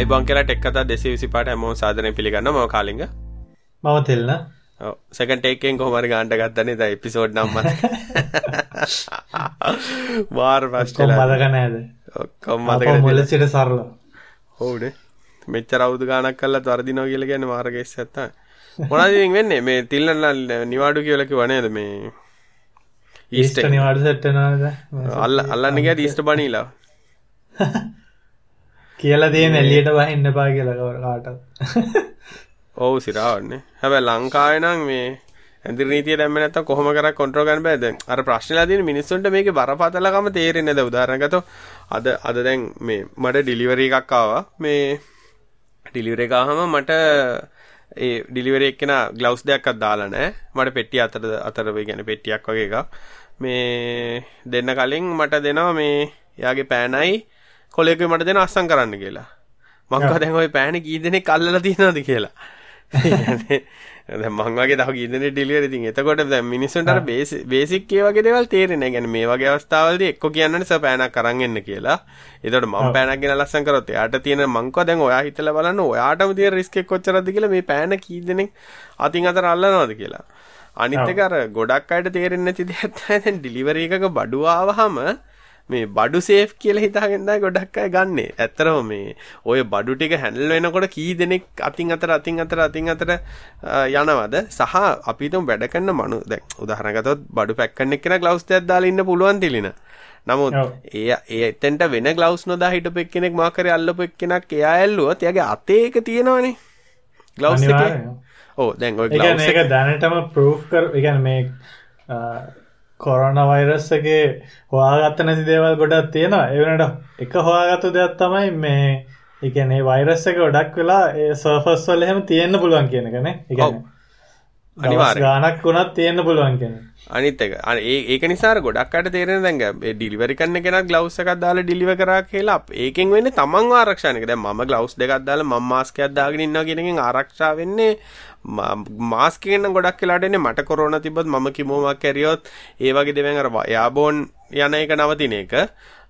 අයිබං කියලා ටෙක්කතා දෙසේ විසිපාට හැමෝ සාධනය පිළිගන්න ම කාලිග. මම තෙල්න. සකන් ටේකෙන් කොහමරි ගාන්ට ගත්තනේ ද එපිසෝඩ් නම්ම වාර් පස්්ටල මදකනෑද ඔක්කොම් මත මුල සිට සරල. හෝඩ මෙච්චර අවුදු ගානක් කල්ලා තර්දිනෝ කියල ගැන මාර්ගෙස් ඇත්ත මොනදිින් වෙන්නේ? මේ තිල්ලන්නල් නිවාඩු කියලකි වනේද මේ ඊස්ට නිවාඩු සැට්ටනද අල්ල අල්ලන්න ගැ ඊස්ට බනීලා කියලා දේ නැල්ලියට බහින්න පා කියලකවර කාටත් ඔවු සිරාවන්නේ. හැබැ ලංකායනං මේ ඇදි නීතිය දැම නැත කොහොම කර කොන්ට්‍රෝ ගන්න බෑද අර ප්‍රශ්නලාදීන මිනිස්සුන්ට මේක බරපතලකම තේරෙන්නේ ද උදාරගත අද අද දැන් මේ මට ඩිලිවරී එකක් ආවා. මේ ඩිලිවර එකහම මට ඒ ඩිලිවර එක්කෙන ගලවස් දෙයක්ත් දාලා නෑ මට පෙට්ටි අතර අතරවේ ගැන පෙට්ටියක් වගේ එකක්. මේ දෙන්න කලින් මට දෙනවා මේ යාගේ පෑනයි කොලෙක මට දෙන අස්සං කරන්න කියලා. මංකා දැන් ඔය පෑන කී දෙනෙක් අල්ලලා තියෙනවද කියලා. මංවගේ තව ගීදන ඩිලිවර ඉතින් එතකොට දැ මිනිසුන්ට බේසික් ඒ වගේ දෙවල් තේරෙන ගැන මේ වගේ අවස්ථාවලද එක්ක කියන්න ස පෑන කරගන්න කියලා. එතට ම පෑනගෙන ලස්සන් කරොත් යාට තියෙන මංක දැන් ඔයා හිතල බලන්න ඔයාටම තිය රිස්ක කොච්චරද කියලා මේ පෑන කීදනෙක් අතින් අතර අල්ලනවාද කියලා. අනිත්තකර ගොඩක් අයට තේරෙන්න තිද ඇත්තැ ඩිලිවර එකක බඩුවාවහම මේ බඩු සේෆ් කියලා හිතාගෙනදා ගොඩක් අය ගන්නෙ. ඇත්තරම මේ ඔය බඩු ටික හැන්ඩල් වෙනකොට කී දෙනෙක් අතින් අතර අතින් අතර අතින් අතර යනවද? සහ අපි හිතමු වැඩ කරන මනු දැන් උදාහරණ ගත්තොත් බඩු පැක් කරන එක්කෙනා ග්ලව්ස් දෙකක් දාලා ඉන්න පුළුවන් තිලින. නමුත් ඒ ඒ එතෙන්ට වෙන ග්ලව්ස් නොදා හිටපු එක්කෙනෙක් මාකරේ අල්ලපු එක්කෙනෙක් එයා ඇල්ලුවොත් එයාගේ අතේ එක තියෙනවනේ. ග්ලව්ස් එකේ. ඔව් දැන් ඔය ග්ලව්ස් එක දැනටම ප්‍රූෆ් කර ඒ කියන්නේ මේ කොරන වෛරස්සගේ හොයාගත්ත නැති දේවල් ගොඩක් තියෙනවා. එවනට එක හොයාගත්තු දෙයක් තමයි මේ එකනේ වෛරස්ස එක ගොඩක් වෙලා ඒ සර්ෆස් වල එහෙම තියෙන්න පුළුවන් කියන එකනේ එකන අනිවාර්ය ගානක් වුණත් තියෙන්න පුළුවන් කියන අනිත් එක. ඒ ඒක නිසා ගොඩක් අට තේරෙන දැන් ඒ ඩිලිවරි කරන කෙනා ග්ලව්ස් එකක් දාලා ඩිලිවර් කරා කියලා ඒකෙන් වෙන්නේ තමන්ව ආරක්ෂානක දැන් මම ග්ලව්ස් දෙකක් දාලා මම මාස්ක් එකක් දාගෙන ඉන්නවා කියන එකෙන් ආරක්ෂා වෙන්නේ මාස්ක් එකෙන් නම් ගොඩක් වෙලාට එන්නේ මට කොරෝනා තිබ්බොත් මම කිමෝමක් කැරියොත් ඒ වගේ දෙවෙන් අර යාබෝන් යන එක නවතින එක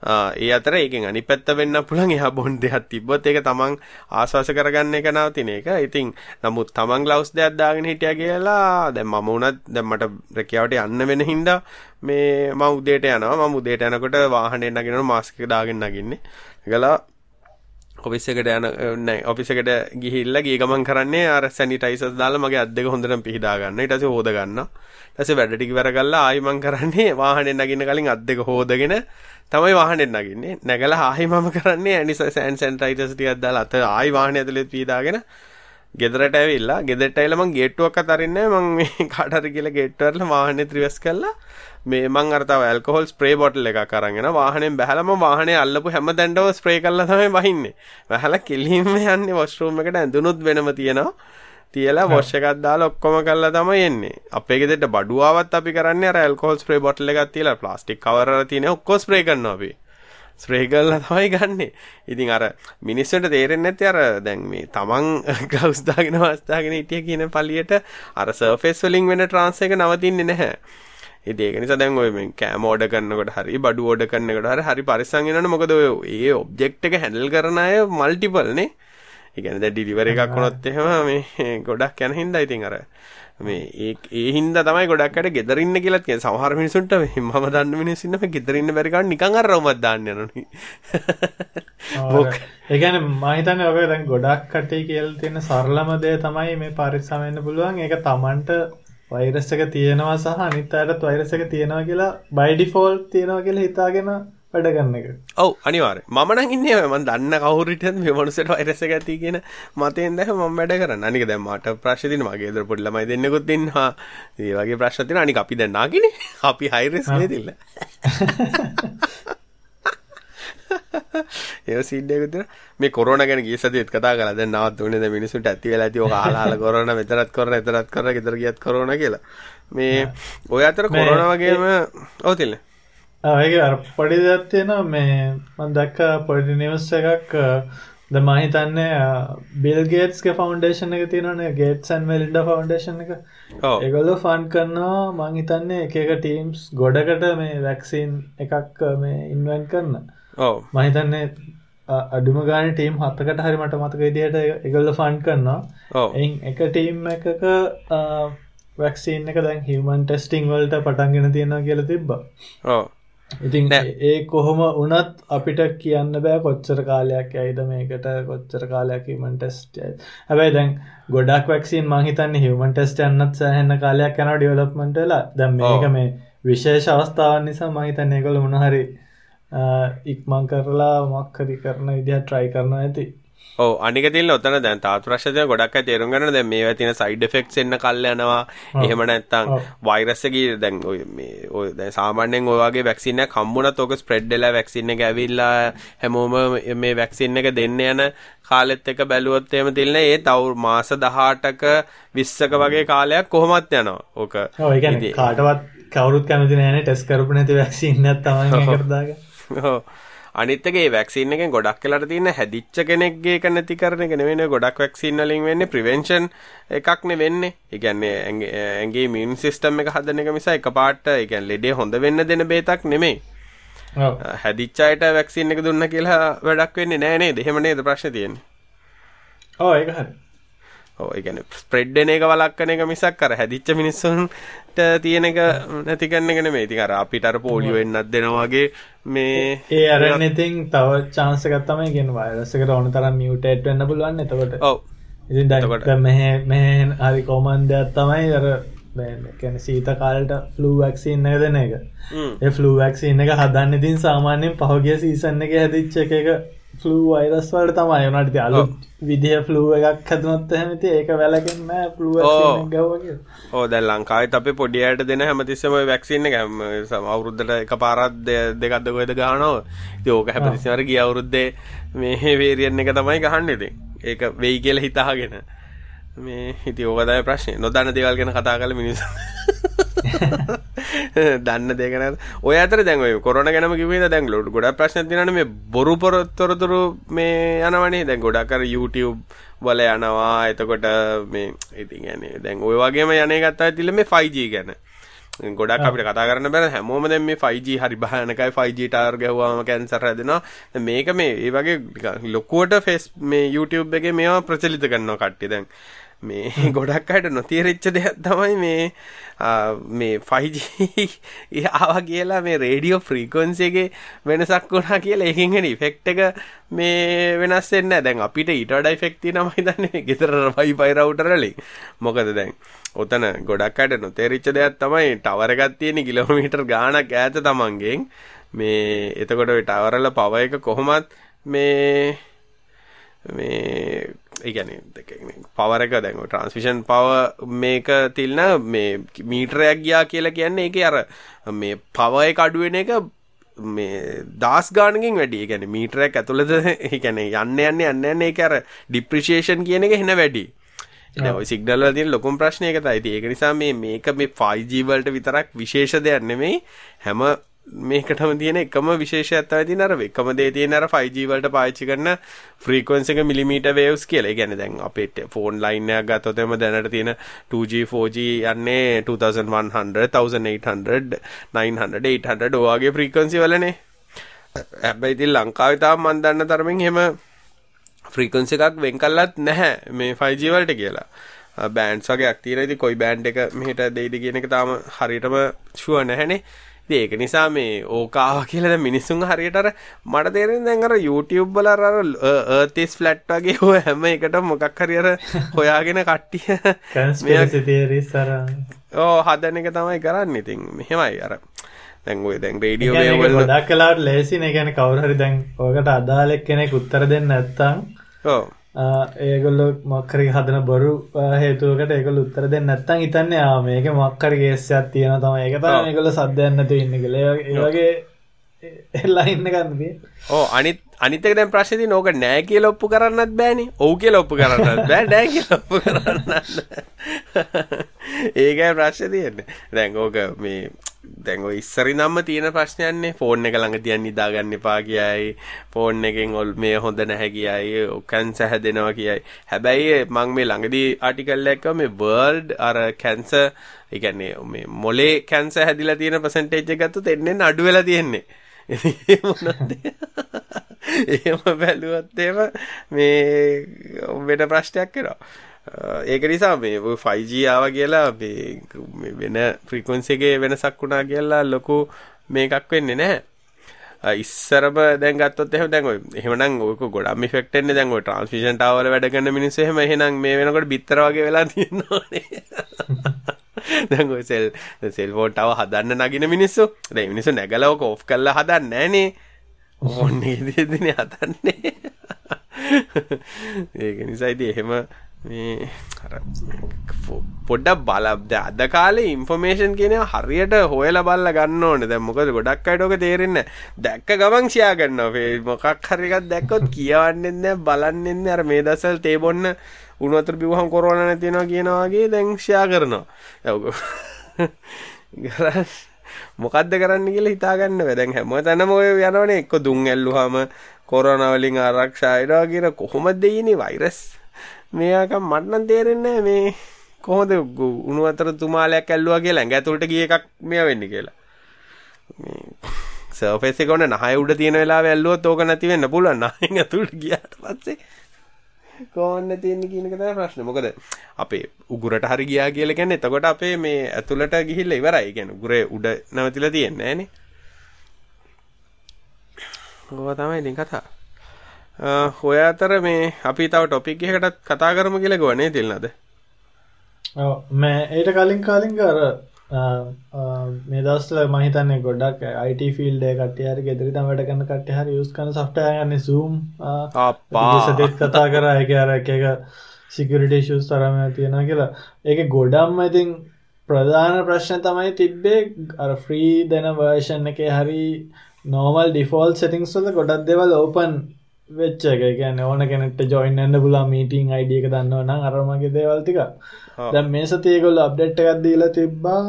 ඒ අතර ඒකෙන් අනිත් පැත්ත වෙන්න පුළුවන් එහා බොන්ඩ් දෙයක් තිබ්බොත් ඒක තමන් ආස්වාස කරගන්න එක නවතින එක. ඉතින් නමුත් තමන් ග්ලව්ස් දෙයක් දාගෙන හිටියා කියලා දැන් මම උනත් දැන් මට රැකියාවට යන්න වෙන හින්දා මේ මම උදේට යනවා. මම උදේට යනකොට වාහනේ නගිනකොට මාස්ක් එක දාගෙන නගින්නේ. ඒකලා ඔෆිස් එකට යන නෑ ඔෆිස් එකට ගිහිල්ලා ගිය ගමන් කරන්නේ අර සැනිටයිසර්ස් දාලා මගේ අත් දෙක හොඳටම පිහදා ගන්න. ඊට පස්සේ හොද ගන්නවා. ඊට පස්සේ වැඩ ටික ඉවර කරලා ආයි මං කරන්නේ වාහනේ නගින්න කලින් අත් දෙක හොදගෙන තමයි වාහනේ නගින්නේ. නැගලා ආයි මම කරන්නේ ඇනිස සෑන් සැනිටයිසර්ස් ටිකක් දාලා අත ආයි වාහනේ ඇතුලේ පිහදාගෙන ගෙදරට ඇවිල්ලා ගෙදරට ඇවිල්ලා මං ගේට්ටුවක්වත් අරින්නේ මං මේ කාට හරි කියලා ගේට්ටුව වල වාහනේ ත්‍රිවස් කළා මේ මං අර තව ඇල්කොහොල් ස්ප්‍රේ බොටල් එකක් අරන් එනවා වාහනේෙන් බැහැලම වාහනේ අල්ලපු හැම තැනටම ස්ප්‍රේ කරලා තමයි වහින්නේ. බැහැලා කෙලින්ම යන්නේ වොෂ්රූම් එකට ඇඳුනුත් වෙනම තියෙනවා. තියලා වොෂ් එකක් දාලා ඔක්කොම කරලා තමයි එන්නේ. අපේ ගෙදරට බඩුවාවත් අපි කරන්නේ අර ඇල්කොහොල් ස්ප්‍රේ බොටල් එකක් තියලා ප්ලාස්ටික් කවර් වල තියෙන ඔක්කොම ස්ප්‍රේ කරනවා අපි. ස්ප්‍රේකල්ල තමයි ගන්න. ඉතින් අර මිනිස්සට තේරෙන් නැති අර දැන් මේ තමන් ගෞස්දාගෙන වස්ථාගෙන හිටිය කියන පලියට අර සර්ෆෙස් වලින් වෙන ට්‍රන්ස් එක නවතින්නේ නැහැ. ඒක නිසා දැන් ඔය මේ කෑම ඕඩර් කරනකොට හරි බඩු ඕඩර් කරනකොට හරි හරි පරිස්සම් වෙනවනේ. මොකද ඔය ඒ ඔබ්ජෙක්ට් එක හැන්ඩල් කරන අය මල්ටිපල් නේ. ඒ කියන්නේ දැන් ඩිලිවරි එකක් වුණොත් එහෙම මේ ගොඩක් යන හින්දා ඉතින් අර මේ ඒ ඒ හින්දා තමයි ගොඩක් අයට ගෙදර ඉන්න කියලාත් කියන්නේ සමහර මිනිසුන්ට මම දන්න මිනිස්සු ඉන්න මේ ගෙදර ඉන්න බැරි කන් නිකන් අර රවුමක් දාන්න යනවනේ. ඒ කියන්නේ මම හිතන්නේ ඔය දැන් ගොඩක් කටේ කියලා තියෙන සරලම දේ තමයි මේ පරිස්සම් වෙන්න පුළුවන්. ඒක Tamanට වෛරස් එක තියෙනවා සහ අනිත් අයටත් වෛරස් එක තියෙනවා කියලා by default තියෙනවා කියලා හිතාගෙන වැඩ ගන්න එක. ඔව් අනිවාර්යයෙන්. මම නම් ඉන්නේ මම දන්න කවුරු හිටියත් මේ මනුස්සයට වෛරස් එක ඇති කියන මතෙන් දැහ මම වැඩ කරන්නේ. අනික දැන් මට ප්‍රශ්න තියෙනවා. මගේ ගෙදර පොඩි ළමයි දෙන්නෙකුත් ඉන්නවා. ඒ වගේ ප්‍රශ්න තියෙනවා. අනික අපි දැන් නාගිනේ. අපි හයි රිස්ක් නේදිල්ල. ඒ සීඩ් එකක් දෙන මේ කොරෝනා ගැන ගිය සතියේත් කතා කරලා දැන් නවත්තුනේ දැන් මිනිස්සුන්ට ඇති වෙලා ඇති ඔය ආලාල කොරෝනා මෙතරත් කොරෝනා එතරත් කොරෝනා ගෙදර ගියත් කොරෝනා කියලා. මේ ඔය අතර කොරෝනා වගේම ඔව් තිල්නේ. පොඩි දෙයක් තියෙනවා මේ මම දැක්ක පොඩි නිවුස් එකක් ද මම හිතන්නේ බිල් ගේට්ස්ගේ ෆවුන්ඩේෂන් එක තියෙනවනේ ගේට්ස් ඇන්ඩ් මෙලින්ඩා ෆවුන්ඩේෂන් එක. ඒගොල්ලෝ ෆන්ඩ් කරනවා මම හිතන්නේ එක එක ටීම්ස් ගොඩකට මේ වැක්සින් එකක් මේ ඉන්වෙන්ට් කරන. ඔව්. මම හිතන්නේ අඩුම ගාන ටීම් හත්තකට හරි මට මතක විදිහට එකල්ල ෆන්් කරනවා එ එක ටීම් එකක වැක්සින් එක දැන් හිමන් ටෙස්ටිං වලට පටන්ගෙන තියෙනවා කියල තිබ්බ ඉතින්. ඒ කොහොම උනත් අපිට කියන්න බෑ කොච්චර කාලයක් ඇයිද මේකට කොච්චර කාලයක් හිමන් ටෙස්ට හැබැයි දැන් ගොඩක් වැක්සින් මහිතන්න හිමන් ටෙස්ට යන්නත් සහන්න කාලයක් යන ඩියවලප්මටලා දැම් මේක. මේ විශේෂ අවස්ථාවන් නිසා මහිතන්නේ කොළ මොනහරි ඉක්මං කරලා මක්කරි කරන විදිහ ට්‍රයි කරන ඇති ඔව් අනික තියෙන ඔතන දැන් තාත් ප්‍රශ්නය ගොඩක් තේරුම් ගන්න දැන් මේවා තියෙන සයිඩ් ඉෆෙක්ට්ස් එන්න කල් යනවා එහෙම නැත්නම් ඔව්. වෛරස් එකේ දැන් ඔය මේ ඔය දැන් සාමාන්‍යයෙන් ඔය වගේ වැක්සින් එකක් හම්බුණත් ඕක ස්ප්‍රෙඩ් වෙලා වැක්සින් එක ඇවිල්ලා හැමෝම මේ වැක්සින් එක දෙන්න යන කාලෙත් එක බැලුවොත් එහෙම තිල්නේ ඒ තව මාස 18ක 20ක වගේ කාලයක් කොහොමත් යනවා ඕක ඔයගැන ඉතින්- කාටවත් කවරුත් කැමති නෑන ටෙස් කරපු නැති වැක්සින්නත් තමයි කරදාග ඔව්. අනිත් එක ඒ වැක්සින් එකෙන් ගොඩක් වෙලාට තියෙන හැදිච්ච කෙනෙක්ගේ එක නැති කරන එක නෙවෙයි ගොඩක් වැක්සින් වලින් වෙන්නේ ප්‍රිවෙන්ෂන් එකක් නේ වෙන්නේ. ඒ කියන්නේ ඇඟේ ඉමුන් සිස්ටම් එක හදන එක මිස එකපාරට ඒ කියන්නේ ලෙඩේ හොඳ වෙන්න දෙන බේතක් නෙමෙයි. හැදිච්ච අයට වැක්සින් එක දුන්න කියලා වැඩක් වෙන්නේ නෑ නේද? එහෙම නේද ප්‍රශ්නේ තියෙන්නේ. ඕ ඒක හරි ඔව් ඒ කියන්නේ ස්ප්‍රෙඩ් වෙන එක වළක්වන එක මිසක් අර හැදිච්ච මිනිස්සුන්ට තියෙන එක නැති කරන එක නෙමෙයි. ඉතින් අර අපිට අර පොලියෝ වෙන්නත් දෙනවා වගේ මේ ඒ අරන්න ඉතින් තව චාන්සකත්තම ගෙන වයරසකට ඕන තරම් මියටේට් වෙන්න පුළුවන් එතකොට. ඔව්. ඉතින් එතකොට- දැ මෙහ මෙ හරි කෝමන්දයක් තමයි අර කැන සීත කාලට ෆලූ වැක්සින්න එක දෙන එක. ඒ ෆලූ වැක්සින්න එක හදන්න ඉතින් සාමාන්‍යයෙන් පහුගිය සීසන්න එක හැදිච්ච එක ෆලූ වයිරස් වලට තමයි වනට අලු විදිහ ෆලූ එකක් හැදනොත් හැමති ඒක වැලකෙන්න ෆලූ ඔව්. ගවගේ ඕ දැන් ලංකාවෙත් අපේ පොඩි අයට දෙන හැමතිස්සම ඔය වැක්සින් එක හැම සම අවුරුද්දට එකපාරක් දෙ- දෙකක්ද කොහෙද ගහනවා. ඉතින් ඕක හැමතිස්සම අර ගිය අවුරුද්දේ මේ වේරියන් එක තමයි ගහන්නේ ඉතින්. ඒක වෙයි කියලා හිතාගෙන. මේ හිති ඕකතයි ප්‍රශ්නය නොදන්න දේවල් ගැන කතා කල මිනිස දන්න දෙකන ඔය අතර දැන්ව කොරන ගැම කිවේ දැන් ලොට ගොඩ ප්‍රශ්න තින මේ බොරු පොරොත්තොරතුරු මේ යනවනේ. දැන් ගොඩක්කර YouTube වල යනවා. එතකොට මේ ඉතින් ගැනේ දැන් ඔය වගේම යන ගත්තා තිල මේ 5G ගැන. ගොඩක් අපිට කතා කරන්න බෑ. හැමෝම දැන් මේ 5G හරි භයානකයි. 5G ටවර් ගැහුවාම කැන්සර් හැදෙනවා. දැන් මේක මේ ඒ වගේ නිකන් ලොකුවට ෆේස් මේ YouTube එකේ මේවා ප්‍රචලිත කරනවා කට්ටිය දැන්. මේ ගොඩක් අයට නොතේරිච්ච දෙයක් තමයි මේ ආ, මේ 5G ආවා කියලා මේ රේඩියෝ ෆ්‍රීකවන්සි එකේ වෙනසක් වුණා කියලා ඒකෙන් එන ඉෆෙක්ට් එක මේ වෙනස් වෙන්නේ නැහැ. දැන් අපිට ඊට වඩා ඉෆෙක්ට් තියෙනවා මම හිතන්නේ මේ ගෙදර Wi-Fi router වලින්. මොකද දැන් ඔතන ගොඩක් අයට නොතේරිච්ච දෙයක් තමයි ටවර් එකක් තියෙන කිලෝමීටර් ගාණක් ඈත තමන්ගෙන් මේ එතකොට ওই ටවර් වල පවර් එක කොහොමත් මේ මේ ඒ කියන්නේ පවර එක දැන් ට්‍රාන්ස්මිෂන් පව මේක තිල්න මේ මීටරයක් ගියා කියලා කියන්නේ ඒකේ අර මේ පව එක අඩු වෙන එක මේ දාස් ගානකින් වැඩි. ඒ කියන්නේ මීටරයක් ඇතුළත ඒ කියන්නේ යන්න යන්න යන්න යන්න ඒක අර ඩිප්‍රිසියේෂන් කියන එක එන වැඩි. දැන් ওই සිග්නල් වල තියෙන ලොකුම ප්‍රශ්නේ ඒක තමයි. ඉතින් ඒක නිසා මේ මේක මේ 5G වලට විතරක් විශේෂ දෙයක් නෙමෙයි. හැම මේකටම තියෙන එකම විශේෂයක් තමයි තියෙන අර එකම දේ තියෙන අර 5G වලට පාවිච්චි කරන ෆ්‍රීකවන්සි එක මිලිමීටර් වේව්ස් කියලා. ඒ කියන්නේ දැන් අපේ ෆෝන් ලයින් එකක් ගත්තොත් එම දැනට තියෙන 2G 4G යන්නේ 2100 1800 900 800 ඔය වගේ ෆ්‍රීකවන්සි වලනේ. හැබැයි ඉතින් ලංකාවේ තාම මන් දන්න තරමින් එහෙම ෆ්‍රීකවන්සි එකක් වෙන් කළත් නැහැ මේ 5G වලට කියලා. බෑන්ඩ්ස් වගේක් තියෙනවා. ඉතින් කොයි බෑන්ඩ් එක මෙහෙට දෙයිද කියන එක තාම හරියටම ෂුවර් නැහැනේ. ඉතින් ඒක නිසා මේ ඕක ආවා කියලා දැන් මිනිස්සුන් හරියට අර මට තේරෙන්නේ දැන් අර YouTube වල අර Earth is flat වගේ ඔය හැම එකටම මොකක් හරි අර හොයාගෙන කට්ටිය කන්ස්පිරසි තියරිස් අර ඕ හදන එක තමයි කරන්නේ. ඉතින් මෙහෙමයි. අර දැන් ඔය දැන් රේඩියෝ කියන්නේ වේව් වල ගොඩක් කලාවට ලේසින ගැන කවුරහරි දැන් ඕකට අදාලෙක් කෙනෙක් උත්තර දෙන්න නැත්තං ඔව් ඒගොල්ල මක්කරි හදන බොරු හේතුවකට ඒකල උත්තර දෙන්න නැත්තං හිතන්නේ ආ මේක මක්කරි ගේස්සයක් තියෙන තම ඔව්. තම ඒකොල සද්‍යයන්නතු ඉන්න කළ ඒවගේ එල්ලා ඉන්න ගන්නද ඕ අනිත් අනිතක දැන් ප්‍රශ්නේ තියෙන්නේ ඕක නෑ කියලා ඔප්පු කරන්නත් බෑනේ. ඔව් කියලා ඔප්පු කරන්නත් බෑ නෑ කියලා ඔප්පු කරන්නත්. ඒකයි ප්‍රශ්නේ තියෙන්නේ. දැන් ඕක මේ දැන් ඔය ඉස්සරින්ම තියෙන ප්‍රශ්නයන්නේ ෆෝන් එක ළඟ තියන් නිදාගන්න එපා කියයි. ෆෝන් එකෙන් ඔල් මේ හොඳ නැහැ කියයි. කැන්සර් හැදෙනවා කියයි. හැබැයි මම මේ ළඟදී ආටිකල් එකක් මේ වර්ල්ඩ් අර කැන්සර් ඒ කියන්නේ මේ මොලේ කැන්සර් හැදිලා තියෙන පර්සන්ටේජ් එක ගත්තොත් එන්නේ අඩු වෙලා තියෙන්නේ. ඒ මොනවද එහෙම බැලුවොත්තේම මේ වෙන ප්‍රශ්නයක් කරා ඒක නිසා මේ 5G ආව කියලා වෙන ෆ්‍රීකවන්සිගේ වෙනසක් වුණා කියලා ලොකු මේකක් වෙන්නේ නැහැ. ඉස්සරම දැන් ගත්තොත් එහෙම දැන් ඔය එහෙමනම් ඔයක ගොඩක් ඉෆෙක්ට් එන්නේ දැන් ඔය ට්‍රාන්ස්මිෂන් ටාවර් වැඩ කරන මිනිස්සු එහෙම එහෙනම් මේ වෙනකොට බිත්තර වගේ වෙලා තියෙනවානේ. දැන් ඔය සෙල් සෙල්ෆෝන් ටව හදන්න නගින මිනිස්සු. දැන් මිනිස්සු නැගලා ඔක ඔෆ් කරලා හදන්නේ නැහනේ. ඕන්න ඉදිරියේදී හදන්නේ. ඒක නිසා ඉතින් එහෙම මේ අර පොඩ්ඩක් බලබ්ද අද කාලේ ඉන්ෆර්මේෂන් කියන හරියට හොයලා බලලා ගන්න ඕනේ. දැන් මොකද ගොඩක් අයට ඔක තේරෙන්නේ දැක්ක ගමන් ෂෙයා කරනවා. මොකක් හරි එකක් දැක්කොත් කියවන්නේ නැහැ, බලන්නේ නැහැ. අර මේ දවස්වල තේ බොන්න උණු වතුර බිව්වහම කොරෝනා නැති වෙනවා කියනවා වගේ දැන් ෂෙයා කරනවා. මොකද්ද කරන්න කියලා හිතාගන්න බෑ. දැන් හැමතැනම ඔය යනවනේ එක්ක දුම් ඇල්ලුවාම කොරෝනා වලින් ආරක්ෂා වෙනවා කියන කොහොමද දෙයිනේ වෛරස් මේකම් මට නම් තේරෙන්නේ මේ කොහොමද උණු වතුර තුමාලයක් ඇල්ලුවා කියලා ඇඟ ඇතුළට ගිය එකක් මෙයා වෙන්නේ කියලා. මේ සර්ෆේස් එක උන නහය උඩ තියෙන වෙලාවෙ ඇල්ලුවොත් ඕක නැති වෙන්න පුළුවන්. නහයෙන් ඇතුළට ගියාට පස්සේ කොහොන්න තියෙන්නේ කියන එක තමයි ප්‍රශ්නේ. මොකද අපේ උගුරට හරි ගියා කියලා කියන්නේ එතකොට අපේ මේ ඇතුළට ගිහිල්ලා ඉවරයි. කියන්නේ උගුරේ උඩ නැවතිලා තියෙන්නේ නෑනේ. ඕවා තමයි ඉතින් කතා. ඔය අතර මේ අපි තව ටොපික් එකකටත් කතා කරමු කියලා ගොනේ තිල්නද? ඔව් මේ ඊට කලින් කාලින් අර මේ දස්ල මහිතන්නේ ගොඩක් අයිට ෆිල්ඩ කටය හරි ගෙදරි තම වැඩ කන්න කට හරි යුස් කන සෆ්ටයගන්න සූම් සදෙත් කතා කර එක අර එක එක සිකරිට ශස් තරම තියෙන කියලා ඒක ගොඩම් ඉතින් ප්‍රධාන ප්‍රශ්න තමයි තිබ්බේ අර ෆ්‍රී දෙන වර්ෂන් එක හරි නෝමල් ඩිෆෝල් සෙටිංස්වල ගොඩක් දෙවල් ඕපන් වෙච්ච එක? ගැන ඕන කෙනෙට ජොයින්න්න පුලා මීටිං අයිඩිය එක දන්නව නම් අරමගේ දේවල්තික දැ මේ සතියකොල්ල අප්ඩෙට් එකක් දීලා තිබ්බා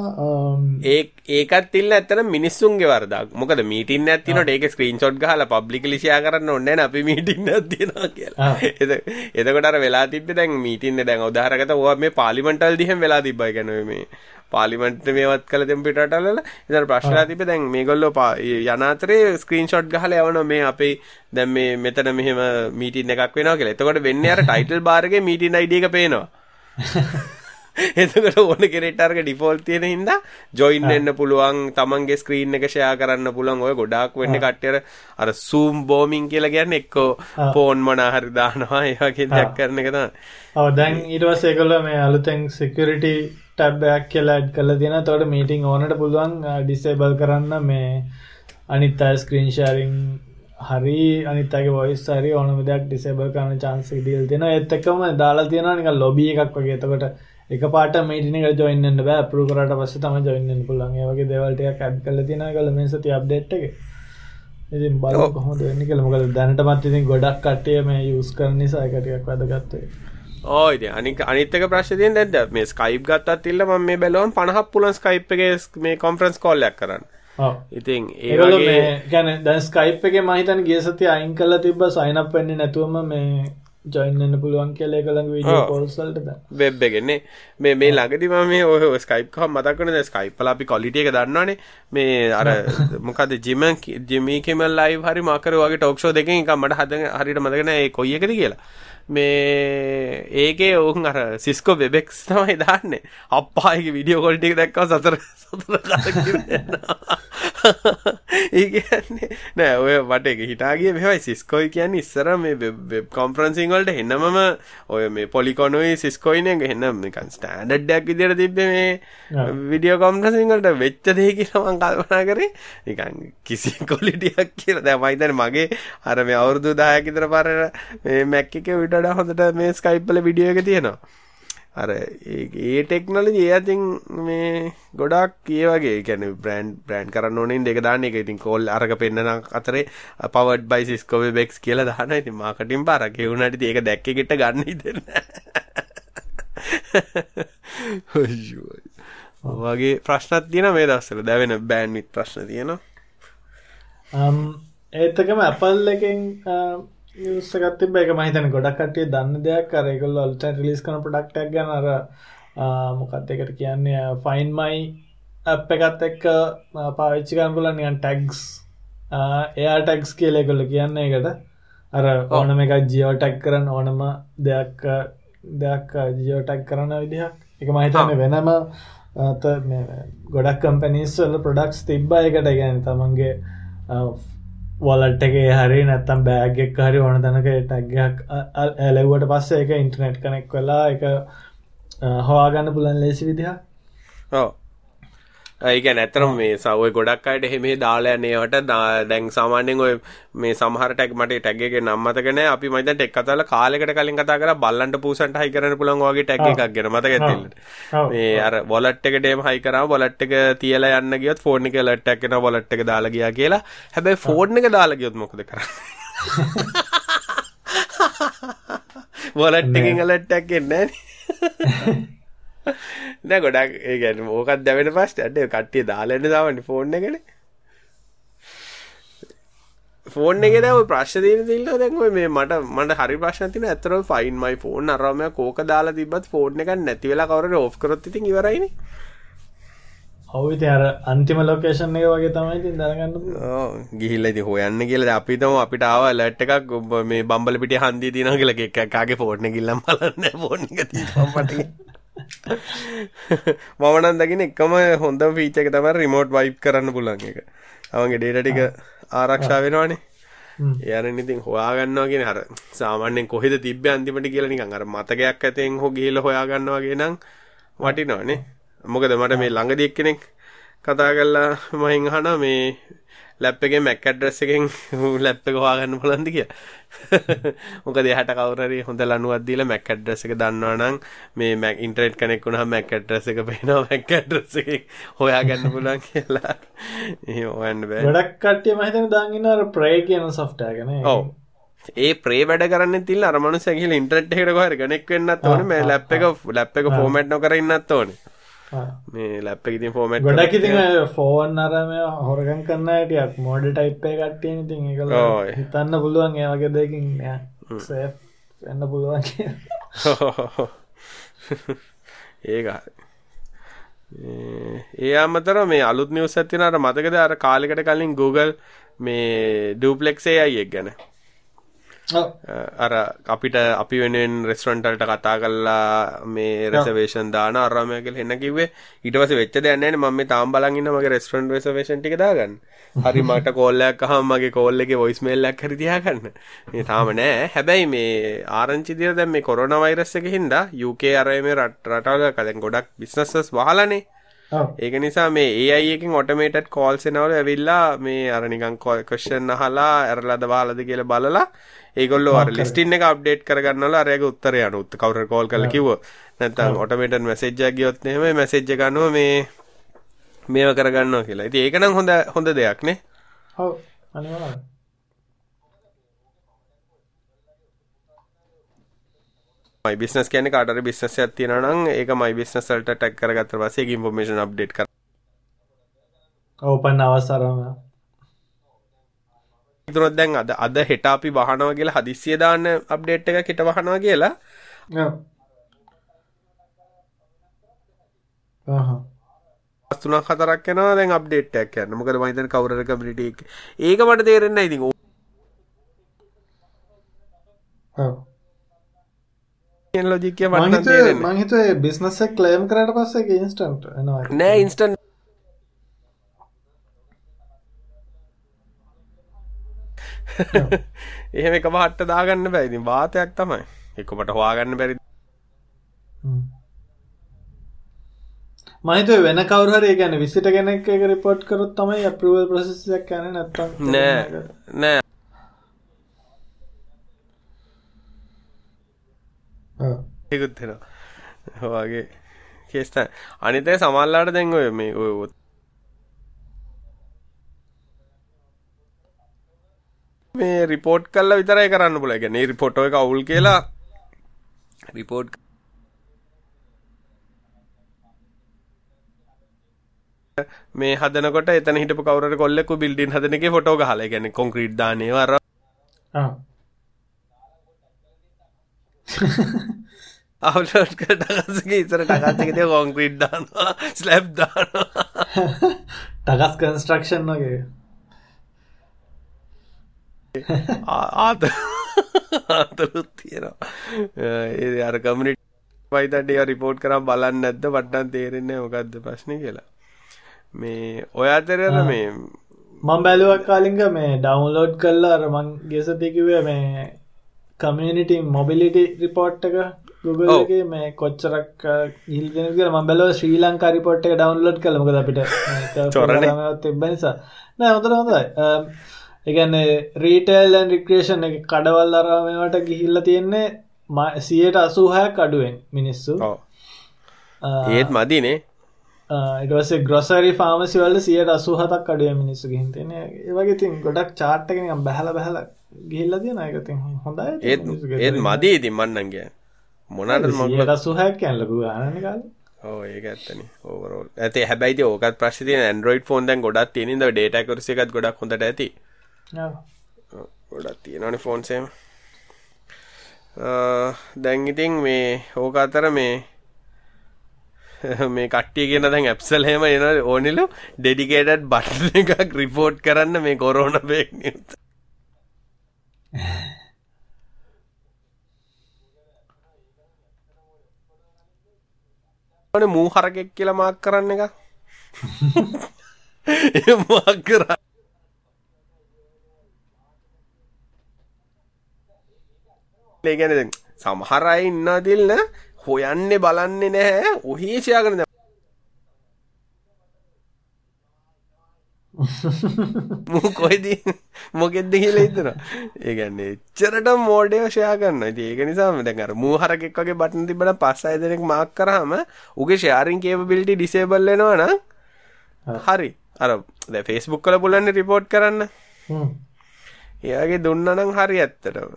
ඒ ඒකත් තිල්ල ඇත්තන මිනිස්සුන්ගේ වරදක්. මොකද මීටින් ඇතිනට ඒක ස්ක්‍රීන් ොට් හල පබ්ලික ලිෂයා කරන්න ඔන්න අපි මීටින් ඇතිනවා කියලා. එතකොට වෙලා තිබ දැන් මීටින්න දැන් උදාහරගත ඔ මේ පාලිමටල් දිහම වෙලා තිබයි ගැනව මේ පාලිමට මේවත් කළ දෙම් පිටටල ඉදර ප්‍රශ්ලා තිබ දැන් මේගොල්ලෝ යනාතරේ ස්ක්‍රීන් ෂොට් ගහල යවන මේ අපේ දැම් මේ මෙතන මෙහම මීටින් එකක් වෙනවා කියලා. එතකොට වෙන්න අර ටයිටල් බාරගේ මීටින් අයිඩිය එක පේනවා. එතකට ඕන කෙනෙටර්ග ඩිෆෝල් තියෙන හින්දා ජොයින් එන්න පුළුවන් තමන්ගේ ස්ක්‍රීන් එක ෂයා කරන්න පුළන් ඔය ගොඩක් වෙන්න කට්ටර අර සූම් බෝමින් කියලා ගැන්න එක්කෝ පෝන් මනා හරි දානවා ඒවගේ දෙයක් කරන එක ඔව දැන් ඊටවස්සේ කොල්ල මේ අලුතැන් සිකරිට ටැබ්බයක් කියලා ඇඩ් කල තියෙන තොට මීටිං ඕනට පුළුවන් ඩිසේබල් කරන්න මේ අනිත් අයි ස්ක්‍රීන්ශාරිං හරි අනිතගේ වොයිස් හරි ඕනම දෙයක් ඩිසේබල් කරන චාන්සි දිල් තියෙන එත් එක්කම දාලා තියෙන නික ලොබිය එකක් වගේ. එතකොට එක පාට මේටිනක ජොයින්න බෑ. පරු කරට පස්ස තම ජොයින්න පුලන් වගේ දෙවල්ට ඇඩ් කල තින කල මේ සති අප්ඩේට් එක. ඉතින් බල කොහොද වෙන්න කළ මොකද දැනට මත් ඉතින් ගොඩක් කට්ටය මේ යුස් කරන නිසා එකටයක් වැදගත්තේ ඕයිද අනික අනිතක ප්‍රශ්තියෙන් දැද මේ ස්කයිප් ගත්තත් ඉල්ල ම මේ බැලුවම් පණහක් පුලන් ස්කයිප් එක මේ කොන්ෆරන්ස් කොල්ලයක් කරන්න. ඉතින් ඒගේ ගැන දැන් ස්කයිප් එක මහිතන් ගේ සති අයින් කල තිබ සයිනක් වෙන්නේ නැතුවම මේ ජොයින්න පුළුවන් කියල කළඟ වීඩියෝ පොල්සල්ට වෙබ් එකන්නේ මේ මේ ළඟදිම මේ ඔය ස්කයිප් කහ මතක්කන ස්කයිප්ල අපි කොලිටිය එක දන්නවානේ. මේ අර මොකද ජිම ජිමී කෙමල් ලයි හරි මාකර වගේ ටොක්ෂෝ දෙක එක මට හද හරිට මදගෙන ඒ කොයි එකද කියලා මේ ඒකේ ඔවුන් අර සිස්කෝ වෙබෙක්ස් තමයි දාන්නේ. අප්පාගේ විඩියෝ කොල්ටික දැක්කව සතර සතර ඒ කියන්නේ නෑ ඔය වට එක හිටාගේ මෙහයි සිස්කෝයි කියන්න ඉස්සර මේ වෙබ් කොම්පරන්සිං වලට හෙන්නමම ඔය මේ පොලිකොනුයි සිස්කෝයින හෙන්න නිකන් ස්ටෑන්ඩඩ්ඩයක් විදිර තිබ්බ මේ විඩියෝ කොම්පරසිං වලට. වෙච්ච දේ කියලමං කල්පනා කරේ. නිකන් කිසි කොලිටියක් කියලා. දැ මයිතන මගේ අර මේ අවුරුදු දායකිතර පරර මේ මැක්ක එක විටඩ හොඳට මේ ස්කයිප්පල විඩියෝ එක තියෙනවා. අර ඒ ටෙක්නොලජි ඒ අතින් මේ ගොඩක් ඒ වගේ ගැන බ්‍රන්් බ්‍රන්් කරන්න ඕනින් දෙක දාන්න. එක ඉතින් කොල් අරක පෙන්න්නන අතරේ පවඩ් බයි සිස්කෝව බෙක්ස් කියල දාන ඉති මාකටින් පාර කෙවුණට ඒක දැක්කෙට ගන්න දෙන්න වගේ ප්‍රශ්නත් තියන මේ දස්සල දැවෙන බෑන්විත් ප්‍රශ්න තියෙනවා. Um, ඒත්තකම ඇපල් එකෙන් uh, යස්සකත් එක මහිතන ගොඩක් කටිය දන්න දෙයක්. කරෙකොල් අල්ට රිලිස් කන ප්‍රඩක්ටක් ගැන අර මොකත් එකට කියන්නේ? ෆයින් මයි අප එකත් එක්ක පාවිච්චිකන් පුල නියන් ටැක්ස් එයා ටැක්ස් කියලෙකොල්ල කියන්න එකට අර ඕනම එකක් ජියෝටැක් කරන්න ඕනම දෙයක් දෙයක් ජියෝටැක් කරන්න විදිහක්. එක මහිතම වෙනම ගොඩක් කම්පැනිස්වල ප්‍රඩක්ස් තිබ්බ එකට ගැන තමන්ගේ වොලට් එක හරි නැත්තම් බෑගෙක් හරි ඕන තැනක ටැක්ගයක් ඇලෙව්වට පස්සේ එක ඉන්ටනෙට් කනෙක් වෙලා එක හවාගන්න පුලන් ලේසි විදිහ ඕ ඒක නැතරම් මේ සවය ගොඩක් අයට හෙමේ දාලයනේවට දැන් සාමාන්‍යෙන් ඔය මේ සමහර ටැක් මට ටැක්ගේ නම්මතකන අපි මත ටෙක් කතල කාලෙකට කලින් කතා කර බල්ලන්ට පූසන්ට හයි කරන පුළන් වගේ ටැක් එකක් ගෙන මත ඇතිල් මේ අර බොලට් එක ඩේම හයි කර බොලට් එක තියල යන්න ගියත් ෆෝර්න් එක ලට්ටක්න බොලට් එක දාලගයා කියලා. හැබැයි ෆෝර්න් එක දාලගයොත් මොකද කර බොලට් එකින් ලට්ටක් එන්නේ නෑ ගොඩක් ඒගැන ඕකත් දැවෙන පස්ට අඩ කට්ටිය දාලන්න දාවන්න ෆෝර්න එකන. ෆෝන් එක දැව ප්‍රශ්තින තිල්ල දැන්ව මේ මට මට හරි ප්‍රශ්තින ඇතර ෆයින් මයි ෆෝන් අරම කෝක දාලා තිබත් ෆෝර්න එක නැතිවෙලා කවර ඔෆ් කරොත් ති ඉවරයින. ඔවිත අර අන්තිම ලොකේෂන් එක වගේ තමයි ති දරගන්න ගිහිල්ල ති හොයන්න කියල. අපිතම අපිට ආව ලට් එකක් මේ බම්බල පිට හන්දී තින කියල. එකකාගේ ෆෝර්න කිල්ලම් බලන්න ෆෝන් එක මට මමනන් දකින එකම හොඳ ෆීචක තම රිමෝට් වයිප් කරන්න පුලන් එක. අවගේ ඩේට ටික ආරක්ෂා වෙනවානේ. යන ඉතින් හොයාගන්නවාගෙන හර සාමාන්‍යෙන් කොහෙද තිබ්‍ය අන්තිමට කියල නිකන් අර මතකයක් ඇතෙන් හෝ ගේල හොයාගන්නවාගේ නම් වටිනවානේ. මොකද මට මේ ළඟදික් කෙනෙක් කතා කල්ලා මහින් හන මේ ලැප් එක මැක් ඇඩ්‍රස් එකෙන් ලැප් එක හොයාගන්න බලන්ද කිය මොකද එහට කවුරරි හොඳ ලනුවත් දීලා මැක් ඇඩ්‍රස් එක දන්නවා නම් මේ මැක් ඉන්ටර්නෙට් කනෙක්ට් වුණාම මැක් ඇඩ්‍රස් එක පේනවා මැක් ඇඩ්‍රස් එකෙන් හොයාගන්න පුළුවන් කියලා. එහෙම හොයන්න බෑ. ගොඩක් කට්ටිය මම හිතන්නේ දාන් ඉන්න අර ප්‍රේ කියන සොෆ්ට්වෙයාර් එක නේ. ඔව්. ඒ ප්‍රේ වැඩ කරන්න තිල් අර මනුස්සයා ගිහලා ඉන්ටර්නෙට් එකට කොහරි කනෙක්ට් වෙන්නත් ඕනේ. මේ ලැප් එක ලැප් එක ෆෝමැට් නොකර ඉන්නත් ඕනේ මේ ලැප් එක ඉතින් ෆෝමැට් ගොඩක් ඉතින් ෆෝන් අරම හොරගන් කරන්න හිටියක් මෝඩ ටයිප් එක කට්ටිය ඉතින් ඒකල හිතන්න පුළුවන් ඒ වගේ දෙකින් එන්න පුළුවන් ඒක. ඒ අමතර මේ අලුත් නිවස් ඇතිනට මතකද අර කාලෙකට කලින් Google මේ ඩූපලෙක්සේ අයියෙක් ගැන අර අපිට අපි වෙනෙන් රෙස්ටරන්ටල්ට කතා කල්ලා මේ රෙසවේෂන් දාන අරමයකල් එන්න කිවේ ඉටවස වෙච්ච දන්න ම තාම් බලගන්න මගේ රෙස්ටරන්ට රෙසවේෂන් ටික දාගන්න. හරි මට කෝල්ලයක් හම මගේ කෝල්ල එක වොයිස් මෙල්ලක් හරි තියාගන්න. මේ තාම නෑ හැබැයි මේ ආරංචි දිර දැම් මේ කොරන වෛරස්ස එක හින්දා යුකේ අරය මේ රට රටාග කදැන් ගොඩක් බිස්නස්සස් වහලනේ. ඒක නිසා මේ ඒයිකින් ඔටමේටඩ් කෝල්ස් එනවල ඇවිල්ලා මේ අර නිකන් ක්වෙස්චන් අහලා ඇරලාද වහලාද කියලා බලලා ඒගොල්ලෝ අර ලිස්ටින් එක අප්ඩේට් කරගන්නවල. අරයාගේ උත්තරය උත්තර කවුරු කෝල් කරලා කිව්වොත්. නැත්නම් ඔටෝමේටඩ් මැසේජ් එකක් ගියොත් එහෙම මැසේජ් එක අනුව මේ මේව කරගන්නවා කියලා. ඉතින් ඒක නම් හොඳ හොඳ දෙයක් නේ. ඔව් අනිවාර්යයෙන්. මයි බිස්නස් කියන්නේ කාට හරි බිස්නස් එකක් තියෙනවා නම් ඒක මයි බිස්නස් වලට ටැග් කරගත්තට පස්සේ ඒක ඉන්ෆර්මේෂන් අප්ඩේට් කර ඕපන් අවසරම ඉතුරුත් දැන් අද අද හෙට අපි වහනවා කියලා හදිස්සිය දාන්න අප්ඩේට් එකක් හෙට වහනවා කියලා. තුනක් හතරක් යනවා දැන් අප්ඩේට් එකක් යන්න. මොකද මම හිතන්නේ කවුරු හරි කමියුනිටි එක. ඒක මට තේරෙන්නේ නැහැ ඉතින්. ඔව් ලොජික් එක මට තේරෙන්නේ මං හිතුවේ බිස්නස් එක ක්ලේම් කරාට පස්සේ ඒක ඉන්ස්ටන්ට් එනවා. නෑ ඉන්ස්ටන්ට් එහෙම එක පාට දාගන්න බෑ. ඉතින් වාතයක් තමයි. ඒක මට හොයාගන්න බැරි මහිත වෙන කවුහර ගැන විසිට කෙනෙක් එක රිපෝට් කරොත් තමයි අප්‍රවල් ප්‍රසෙසයක් යන නැත්තම්. නෑ. නෑ. ඒකුත් වෙනවා. වගේ කේස්ත අනිතය සමල්ලාට දැන් ඔය මේ ඔය මේ රිපෝට් කල්ල විතරයි කරන්න පුල ගැන රිපොට්ෝ එක අවුල් කියලා රිපෝට් මේ හදනකොට එතන හිටපු කවර කොල්ලෙකු බිල්ඩින් හදනක ෆොටෝ හල ගැන කොන්ක්‍රීට් දානය වර. අවුලට් ටගස්ගේ ඉසර ටගස්සකද කොන්ක්‍රීට් දානවා. ස්ලැබ් දානවා. ටගස් කන්ස්ට්‍රක්ෂන් වගේ ආත අතලුත් තියෙනවා. ඒ අර කමියුනිටි වයිතට ඒ රිපෝට් කරා බලන්න නැද්ද? වට්ටන් තේරෙන්නේ මොකද්ද ප්‍රශ්නේ කියලා. මේ ඔය අතරේ මේ මං බැලුවක් කාලිංග මේ ඩවන්ලෝඩ් කල්ලා අර මං ගෙසපිකිව මේ කමියනිට මොබිලිටි රිපෝට් එක Googleගේ මේ කොච්චරක් ඉල්ගෙන ම බැලව. ශ්‍රී ලංකා රිපොට් එක ඩවන්ලෝඩ් කළ. මොකද අපිට තිබ නිසා. නෑ හොතර හොඳයි එකන්නේ රීටල්ලන් රික්‍රේෂන් එක කඩවල් අරමට ගිහිල්ල තියෙන්නේ සියට අසූහයක් අඩුවෙන් මිනිස්සු. ඒත් මදිනේ. ඉටවස ග්‍රොසරි ෆාමසිවල්ල සියට අසුහතක් අඩුව මිනිස්සු ගහිතන ඒවගේ තින් ගොඩක් චාට්ටකෙන බැහල බැහල ගිල්ල තිය නයකති හොඳයි ඒත් ඒත් මදී ඉතින් මන්නන්ගේ මොනට මොට සුහයක් ඇල්ලකු ගනකාල ඕ ඒක ඇත්තන. ඕවරෝල් ඇති හැබයිති ඕකත් ප්‍රශ්ති ඇන්ඩරෝයිඩ් ෆෝන් දැන් ගොඩක් තියෙනද ඩේට කරසකත් ගොඩක් හොඳට ඇති ගොඩක් තියෙනනි ෆෝන්සේම දැන් ඉතින් මේ ඕක අතර මේ මේ කට්ටිය කියන දැන් ඇප්සල් එහෙම එන ඕනිලු ඩෙඩිකේටඩ් බටන් එකක් රිපෝට් කරන්න මේ කොරෝන බේක් නිවුස් ඕනේ මූ හරකෙක් කියලා මාක් කරන්න එක ඒ මාක් කරා ඒ කියන්නේ දැන් සමහර අය ඉන්නවා දිල්න හොයන්නේ බලන්නේ නැහැ. ඔහේ ෂෙයා කරන මු කොයිද? මොකෙද්ද කියලා හිතනවා ඒ කියන්නේ එච්චරට මෝඩයෝ ෂෙයා කරනවා. ඉතින් ඒක නිසා දැන් අර මූ හරකෙක් වගේ බටන් තිබ්බනම් පස් අය දෙනෙක් මාක් කරාම උගේ ෂෙයාරින් කේපබිලිටි ඩිසේබල් වෙනවා නම් හරි. අර දැන් Facebook වල බලන්නේ රිපෝට් කරන්න. එයාගේ දුන්නා නම් හරි ඇත්තටම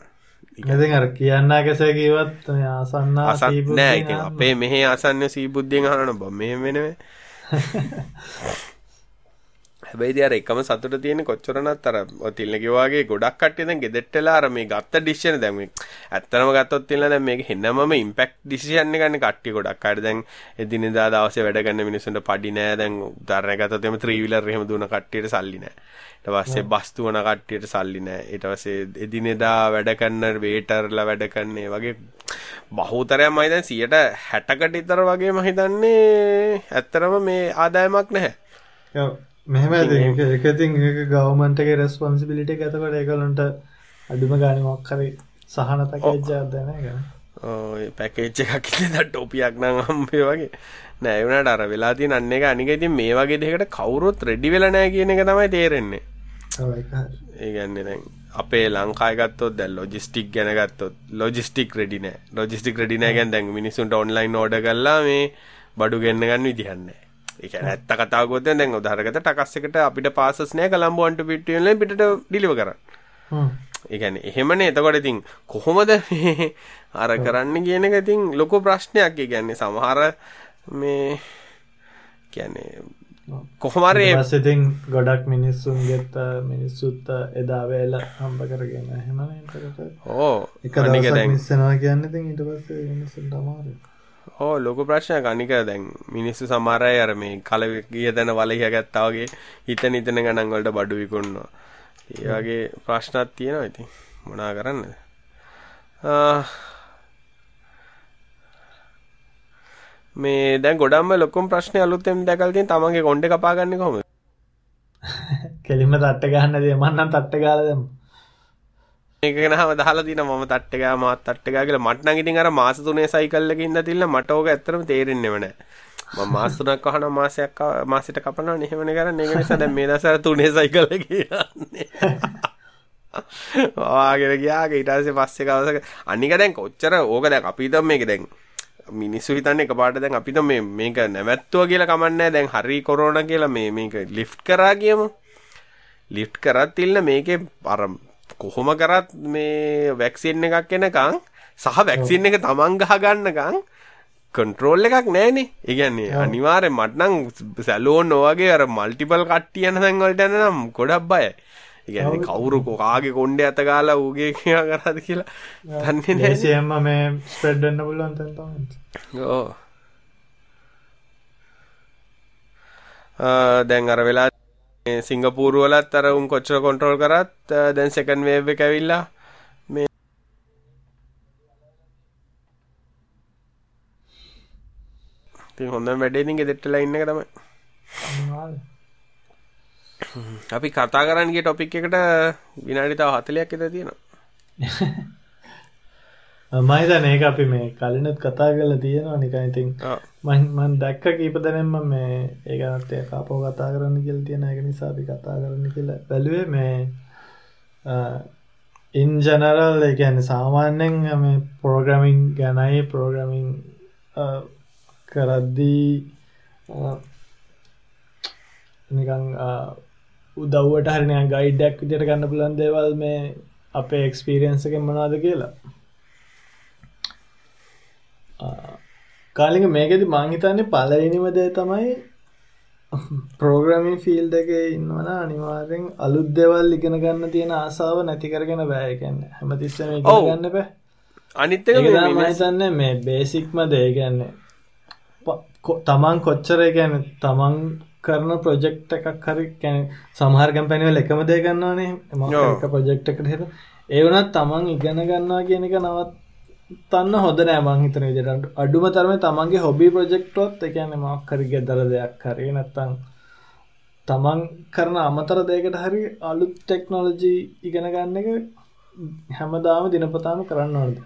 ඉතින් අර කියන්න කෙසේ කිව්වත් ආසන්න අසත් නෑ ඉතින් අපේ මෙහි ආසන්න සීබුද්ධියෙන් අහන්න බම් මෙහෙම වෙනවේ හැබැයි අර එකම සතුට තියෙන කොච්චරනත් අර තිල්න කිව්වාගේ ගොඩක් කට්ටිය දැන් ගෙදෙට්ටලා අර මේ ගත්ත ඩිසිෂන් දැන් මේ ඇත්තනම ගත්තොත් තිල්න දැන් මේක හෙන්නමම ඉම්පැක්ට් ඩිසිෂන් එක ගන්න කට්ටිය ගොඩක් අය. දැන් එදිනෙදා දවසේ වැඩ කරන මිනිස්සුන්ට පඩි නෑ. දැන් උදාහරණයක් ගත්තොත් එමෙ ත්‍රී වීලර් එහෙම දුවන කට්ටියට සල්ලි නෑ. ඊට පස්සේ බස් දුවන කට්ටියට සල්ලි නෑ. ඊට පස්සේ එදිනෙදා වැඩ කරන වේටර්ලා වැඩ කරන ඒ වගේ බහුතරයක් මම දැන් 160කට විතර වගේ මම හිතන්නේ ඇත්තරම මේ ආදායමක් නැහැ. ඔව් මෙහෙම ඒක ඉතින් ඒක ගවර්න්මන්ට් එකේ රෙස්පොන්සිබිලිටි එක එතකොට ඒගොල්ලන්ට අඩුම ගානේ මොකක් හරි සහන පැකේජ් එකක් දෙන එක. ඔව් ඒ පැකේජ් එකක් ඉතින් ටොපියක් නම් හම්බේ වගේ. නෑ ඒ වුණාට අර වෙලා තියෙන අන්න එක අනික ඉතින් මේ වගේ දෙයකට කවුරුත් රෙඩි වෙලා නැහැ කියන එක තමයි තේරෙන්නේ. ඔව් ඒක හරි. ඒ කියන්නේ දැන් අපේ ලංකාවේ ගත්තොත් දැන් ලොජිස්ටික් ගැන ගත්තොත් ලොජිස්ටික් රෙඩි නෑ. ලොජිස්ටික් රෙඩි නෑ කියන්නේ දැන් මිනිස්සුන්ට ඔන්ලයින් ඕඩර් කරලා මේ බඩු ගෙන්න ගන්න විදිහක් නෑ. ඒ කියන්නේ ඇත්ත කතාව ගොත් දැන් උදාහරණයකට ටකස් එකට අපිට පාසස් නෑ කොළඹ වන්ට පිට්ටු ඩිලිවර් කරන්න. හ්ම්. ඒ කියන්නේ එහෙමනේ එතකොට ඉතින් කොහොමද මේ අර කරන්න කියන එක ඉතින් ලොකු ප්‍රශ්නයක්. ඒ කියන්නේ සමහර මේ කියන්නේ කොහොම හරි ඉතින් ගොඩක් මිනිස්සුන්ගෙත් මිනිස්සුත් එදා වේල හම්බ කරගෙන එහෙමනේ එතකොට. ඕ එක දවසක් මිස් වෙනවා කියන්නේ ඉතින් ඊට පස්සේ මිනිස්සුන්ට අමාරුයි. ඕ ලොකු ප්‍රශ්නයක් අනික දැන් මිනිස්සු සමහර අය අර මේ කල ගිය දන වලහිය ගත්තා වගේ හිතන හිතන ගණන් වලට බඩු විකුණනවා. ඒ වගේ ප්‍රශ්නක් තියෙනවා ඉතින් මොනා කරන්නද? මේ දැන් ගොඩක්ම ලොකුම ප්‍රශ්නේ අලුතෙන් දැකලා තියෙන තමන්ගේ කොණ්ඩේ කපා ගන්න කොහොමද? කෙලින්ම තට්ට ගහන්න දේ මම නම් තට්ට ගාලා දැම්මා. මේක ගැනම දහලා තියෙනවා මම තට්ට ගා මාත් තට්ට ගා කියලා මට නම් ඉතින් අර මාස 3 සයිකල් එකකින් ඉඳලා තිල්ල මට ඕක ඇත්තටම තේරෙන්නේම නැහැ. මම මාස 3ක් වහන මාසයක් මාසෙට කපනවනේ එහෙමනේ කරන්නේ. ඒක නිසා දැන් මේ දවස්වල 3 සයිකල් එකේ යන්නේ. වාගෙන ගියාගේ ඊට පස්සේ පස්සේ කවසක අනික දැන් කොච්චර ඕක දැන් අපි හිතමු මේක දැන් මිනිස්සු හිතන්නේ එකපාරට දැන් අපි මේ මේක නැවැත්තුවා කියලා කමන්නේ දැන් හරි කොරෝනා කියලා මේ මේක ලිෆ්ට් කරා කියමු ලිෆ්ට් කරත් ඉන්න මේකේ අර කොහොම කරත් මේ වැක්සින් එකක් එනකං සහ වැක්සින් එක තමන් ගහ ගන්නකං කන්ට්‍රෝල් එකක් නෑනේ ඒ කියන්නේ අනිවාර්යෙන් මට නම් සැලෝන් ඔයගේ අර මල්ටිපල් කට්ටිය යන තැන් වලට යන නම් ගොඩක් ඒ කියන්නේ කවුරු කාගේ කොණ්ඩේ අත ගාලා ඌගේ කියා කරාද කියලා දන්නේ නැහැ. ඒසියම්ම මේ ස්ප්‍රෙඩ් වෙන්න පුළුවන් තැන් තමයි. ඔව්. දැන් අර වෙලා සිංගපූරුවලත් අර උන් කොච්චර කොන්ට්‍රෝල් කරත් දැන් සෙකන්ඩ් වේව් එක ඇවිල්ලා මේ ඉතින් හොඳම වැඩේ ඉතින් ගෙදෙට්ටලා ඉන්න එක තමයි. අපි කතා කරන්න ගිය ටොපික් එකට විනාඩි තව 40ක් විතර තියෙනවා. මහිතන ඒක අපි මේ කලිනුත් කතා කරලා තියෙනවා නිකන් ඉතින් ආ. මන් දැක්ක කීප දෙනෙක්ම මේ ඒකත් කාපෝ කතා කරන්න කියලා තියෙන එක නිසා අපි කතා කරන්න කියලා බැලුවේ මේ ඉන් ජනරල් ඒ කියන්නේ සාමාන්‍යයෙන් මේ ප්‍රෝග්‍රමින් ගැනයි ප්‍රෝග්‍රමින් කරද්දී අ, උදව්වට හරිනය ගයිඩක් විදියට ගන්න පුලන් දේවල් මේ අපේ එක්ස්පීරියන්ස එකෙන් මනාද කියලා කාලික මේකෙති මංහිතන්නේ පලවෙනිම දේ තමයි ප්‍රෝග්‍රමින් ෆිල් එක ඉන්නවන අනිවාරෙන් අලුත් දෙවල් ඉගෙන ගන්න තියෙන ආසාාව නැති කරගෙන බෑකන්න හැමතිස්සම ඔව්. ගන්න බෑ. අනිත්තක මහිතන්න මේ බේසික්ම දේගන්නේ තමන් කොච්චර ගැන තමන් කරන ප්‍රොජෙක්් එකක් හරි කැන සමහර කැම්පැනිවල් එකම දේ ගන්නවානේ. ඔව්. එක ප්‍රොජෙක්් එකට හෙර ඒවනත් තමන් ඉගෙන ගන්නවා කියන එක නවත් තන්න හොද නෑමං හිතන විදිට අඩුම තරම තමන්ගේ හොබි ප්‍රජෙක්ටොත් එකන මක්කරගේ දර දෙයක් කරේ නැත්තං තමන් කරන අමතර දෙයකට හරි අලුත් ටෙක්නෝලජී ඉගෙන ගන්න එක හැමදාම දිනපතාම කරන්න ඕනද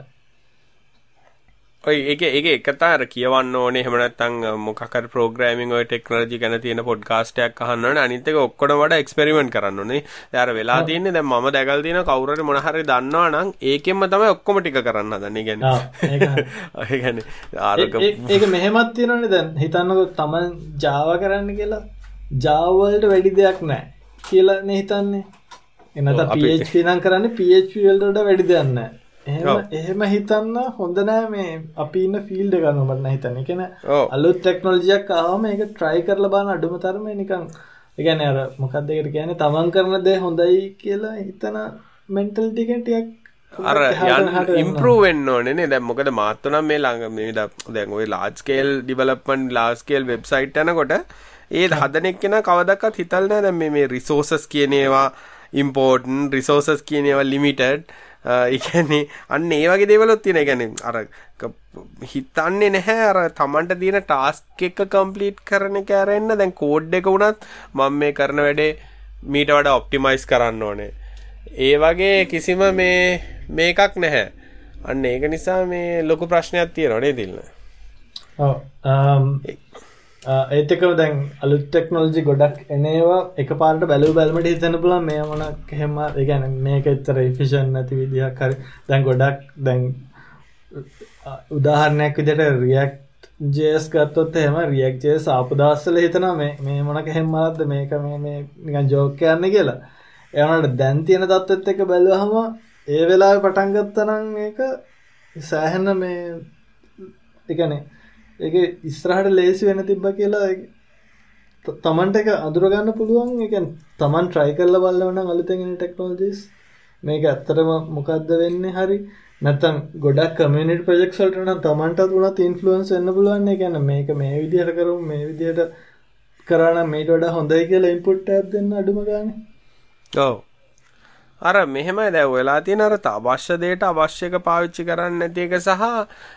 ඔයි ඒක ඒක එකතාර කියවන්න ඕනේ. හෙමනත්තං මොකර ප්‍රෝග්‍රමින් ඔය ටෙක්නෝජි ගැන තියෙන පොඩ්කාස්ටයක් අහන්න අනිතක ඔක්කොට වඩ එක්ස්පෙරිමෙන්ට් කරන්නනේ දර වෙලා තියන්නේ දැ ම දැකල් තියන කවුරට මොනහරි දන්නවා නම් ඒකෙන්ම තම ඔක්කොම ටික කරන්න දන්නේ ගැන ඒගැන ආරක ඒක මෙහෙමත් තියෙනනේ දැන්. හිතන්නකො තමන් ජාව කරන්න කියලා ජාවවලට වැඩි දෙයක් නෑ කියලා හිතන්නේ. එනත පH නම් කරන්න පHල්ට වැඩි දෙයන්න එහෙම ඔව්. එහෙම හිතන්න හොඳ නෑ මේ අපි ඉන්න ෆිල්ඩ ගන්න මටන හිතන්න. කෙන ඕ අලුත් ටෙක්නෝලජියක් ආවම ඒක ට්‍රයි කරල බාන අඩුම තරම නිකං එකන අර මොකක්දකට කියන තමන් කරන දේ හොඳයි කියලා හිතන මෙන්ටල් ටිකටියක් අර යන් ඉම්පරුවෙන් ඕනේ දැ මොකද මාත්තුනම් මේ ළඟ මේ දැන් ඔය ලාස්කේල් ඩිවලපන් ලාස්කේල් වෙබ්සයිට් යනකොට ඒ හදනෙක් කෙන කවදක්කත් හිතල්න දැ මේ රිසෝසස් කියනේවා ඉම්පෝර්ටන් රිසෝසස් කියනේවා ලිමිටඩ් එකන්නේ අන්න ඒ වගේ දෙවලොත් තියෙන. ගැන අර ක- හිතන්නේ නැහැ. අර තමන්ට තියෙන ටාස්ක් එක කම්පලීට් කරන කෑරෙන්න්න දැන් කෝඩ් එක වුණත් මම මේ කරන වැඩේ මීට වඩ ඔප්ටිමයිස් කරන්න ඕනේ. ඒ වගේ කිසිම මේ මේකක් නැහැ. අන්න ඒක නිසා මේ ලොකු ප්‍රශ්නයක් තියෙනනේ තිල්න්න ඒතකම දැන් අලුත් ටෙක්නෝලජි ගොඩක් එනේවා. එක පාට බැලූ බැල්මට හිතන පුල මේ මනක් හෙම ගැන මේක එත්තර ඉෆිෂන් නැති විදිහක් හරි. දැන් ගොඩක් දැන් උදාහරණයක් විදිට රියක් ජේස් ගත්තොත් එහෙම රියක් ජේ සාපදස්සල හිතන මේ මේ මොනක හෙම්මලත්ද මේක මේ මේ නිකන් ජෝක යන්න කියලා. එවනට දැන් තියෙන තත්ත්වත් එක බැලුවහම ඒ වෙලා පටන්ගත්තනං ඒක සෑහෙන්න මේ එකනේ ඒක ඉස්රහට ලේසි වෙන තිබ්බ කියලා ත- තමන්ට එක අදුරගන්න පුළුවන්. එක තමන් ට්‍රයි කරල බල්ලවන අලුතගෙන ටෙක්නෝජිස් මේක ඇත්තරම මොකක්ද වෙන්න හරි? නැතම් ගොඩක් කමියට ප්‍රජෙක්ෂල්ටන තමන්ට තුනත් ඉන්ෆලුවන්ස් එන්න පුළුවන්න ගැන මේක මේ විදිහට කරු මේ විදිහට කරන මේට වඩ හොඳයි කියලා ඉන්පුට් ඇත් දෙන්න අඩුම ගාන. ඔව. අර මෙහෙම දැව වෙලා තියෙන අර ත- අවශ්‍ය දේට අවශ්‍යක පාවිච්චි කරන්න නැති එක සහ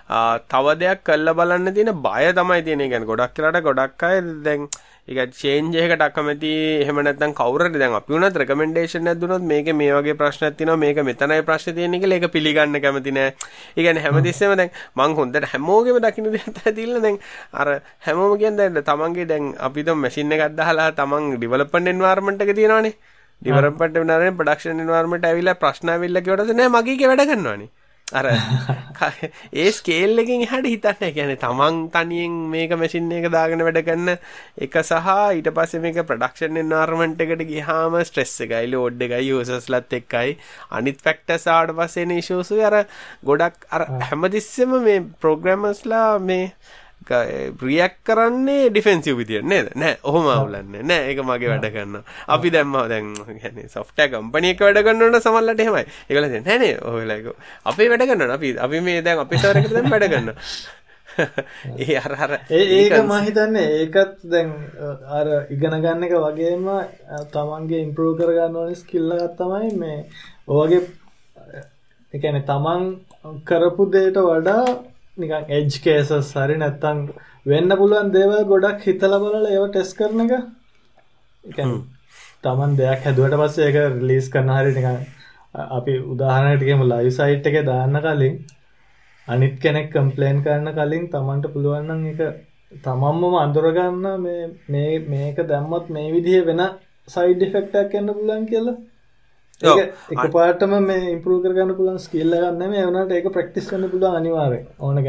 ආ, තව දෙයක් කල්ල බලන්න තියෙන බය තමයි තියෙන ගැන ගොඩක් කරට ගොඩක් අය දැන් එක චේන්ජයකට අකමැති එහෙම නැත්නම් කවුරුහරි දැන් අපි උනත් රෙකමෙන්ඩේෂන් එකක් දුනොත් මේක මේ වගේ ප්‍රශ්නයක් තියෙනවා මේක මෙතනයි ප්‍රශ්නේ තියෙන්නේ කියලා ඒක පිළිගන්න කැමති නෑ. ඒ කියන්නේ හැමතිස්සෙම දැන් මං හොඳට හැමෝගෙම දකින්න දෙයක් තමයි තියෙන්නේ දැන් අර හැමෝම කියන්නේ දැන් තමන්ගේ දැන් අපි දැන් මැෂින් එකක් දාලා තමන් ඩෙවලොප්මන්ට් එන්වයරන්මන්ට් එක තියෙනවානේ. ඩිවලොප්මන්ට් එන්වයරන්මන්ට් ප්‍රොඩක්ෂන් එන්වයරන්මන්ට් ඇවිල්ලා ප්‍රශ්න ඇවිල්ලා කියවට නෑ මගේ එක වැඩ කරනවානේ. අර ඒ ස්කේල් එකෙන් එහාට හිතන්න ඒ කියන්නේ තමන් තනියෙන් මේක මැෂින් එක දාගෙන වැඩ කරන එක සහ ඊට පස්සේ මේක ප්‍රොඩක්ෂන් එන්වයරන්මන්ට් එකට ගියාම ස්ට්‍රෙස් එකයි ලෝඩ් එකයි යූසර්ස්ලත් එක්කයි. අනිත් ෆැක්ටර්ස් ආවට පස්සේ එන ඉෂුස් අර ගොඩක් අර හැමතිස්සෙම මේ ප්‍රෝග්‍රෑමර්ස්ලා මේ රියක් කරන්නේ ඩිෆෙන්සිව් විදියට නේද නෑ ඔහොම අවුලන්නේ නෑ ඒක මගේ වැඩ කරන්න අපි දැම්ම දැන් يعني සොෆ්ට්වෙයාර් කම්පැනි එක වැඩ කරනකොට සමහරවිට එහෙමයි ඒගොල්ලෝ දැන් නෑ නේ ඔයලා ඒක අපේ වැඩ කරනවා අපි අපි මේ දැන් අපේ සර්වර් එකට දැන් වැඩ කරනවා ඒ අර අර ඒ ඒක මහිතන්නේ ඒකත් දැන් අ, අර ඉගෙන ගන්න එක වගේම අ, තමන්ගේ ඉම්පරූ කරගන්න ඕන ස්කිල්ලගත් තමයි මේ ඔවගේ එකන තමන් කරපු දේට වඩා නිකන් එජ් කේසස් හරි නැත්තං වෙන්න පුළුවන් දේවල් ගොඩක් හිතල බලල ඒව ටෙස් කරන එක. තමන් දෙයක් හැදුවට පස්සේ ඒක රිලීස් කරන හරි නිකන් අපි උදාහරණයටකම ලයි සයිට් එක දාන්න කලින් අනිත් කෙනෙක් කම්පලේන් කරන්න කලින් තමන්ට පුළුවන්නම් එක තමම්මම අඳුරගන්න මේ මේක දැම්මත් මේ විදිහ වෙන සයිඩ් ෆෙක්ටක් එන්න පුලන් කියලා එක පාටම මේ ඉම්පරූ කරගන්න පුලන් ස්කිල්ල ගන්න මේ වනට ඒක ප්‍රක්ටිස් කන්න පුල අනිවාර ඕන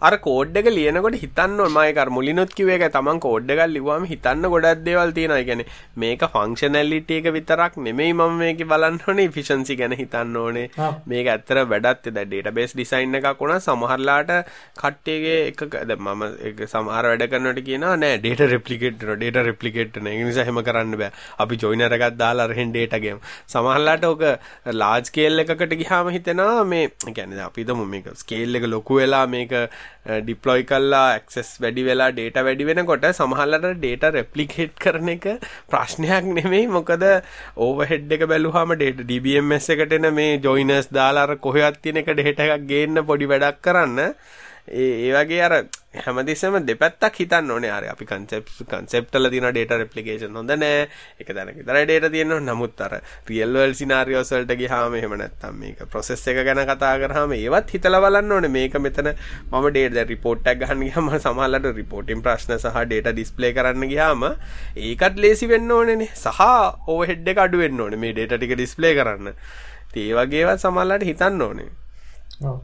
අර කෝඩ්ඩක ලියනකොට හිතන්න මයකර මුලිනොත් කිවේක තමන් කෝඩ්ඩකල් ලිවාම හිතන්න ගොඩක් දේවල් තියෙන ගැන මේක ෆංක්ෂනැල්ලිට එක විතරක් නෙමෙයි මම මේක බලන්න ඕනේ. ෆිෂන්සි ගැන හිතන්න ඕනේ. මේක ඇත්තර වැඩත් ද ඩේට බේස් ඩිසයින් එකක් වුණ. සමහරලාට කට්ටේගේ එක ද මම සමහර වැඩ කරන්නට කියන නෑ ඩේට රෙපලිකෙට් ඩේට රෙපලිකෙට් නිසා හෙම කරන්න බෑ. අපි ජොයිනරගත් දාලා රහෙන් ඩේටගේම සම සමහරලාට ඕක ලාජ් ස්කේල් එකකට ගියාම හිතෙනවා මේ කියන්නේ අපි හිතමු මේක ස්කේල් එක ලොකු වෙලා මේක ඩිප්ලොයි කල්ලා ඇක්සෙස් වැඩි වෙලා ඩේට වැඩි වෙනකොට සමහරලාට ඩේට රෙප්ලිකේට් කරන එක ප්‍රශ්නයක් නෙමෙයි. මොකද ඕවර්හෙඩ් එක බැලුවාම ඩේට DBMS එකට එන මේ ජොයිනර්ස් දාලා අර කොහෙවත් තියෙන එක ඩේට එකක් ගේන්න පොඩි වැඩක් කරන්න. ඒ ඒ වගේ අර හැමතිස්සම දෙපැත්තක් හිතන්න ඕනේ. අර අපි කන්සෙප්ට් කන්සෙප්ට් වල තියෙන data replication හොඳ නෑ. ඒක දැනක විතරයි data තියෙනවා නමුත් අර real world scenarios වලට ගියාම එහෙම නැත්තම් මේක process එක ගැන කතා කරාම ඒවත් හිතලා බලන්න ඕනේ. මේක මෙතන මම data දැන් report එකක් ගහන්න ගියාම සමහරවිට reporting ප්‍රශ්න සහ data display කරන්න ගියාම ඒකත් ලේසි වෙන්න ඕනේනේ. සහ overhead එක අඩු වෙන්න ඕනේ. මේ data ටික display කරන්න. ඒ වගේවත් සමහරවිට හිතන්න ඕනේ. ඔව්.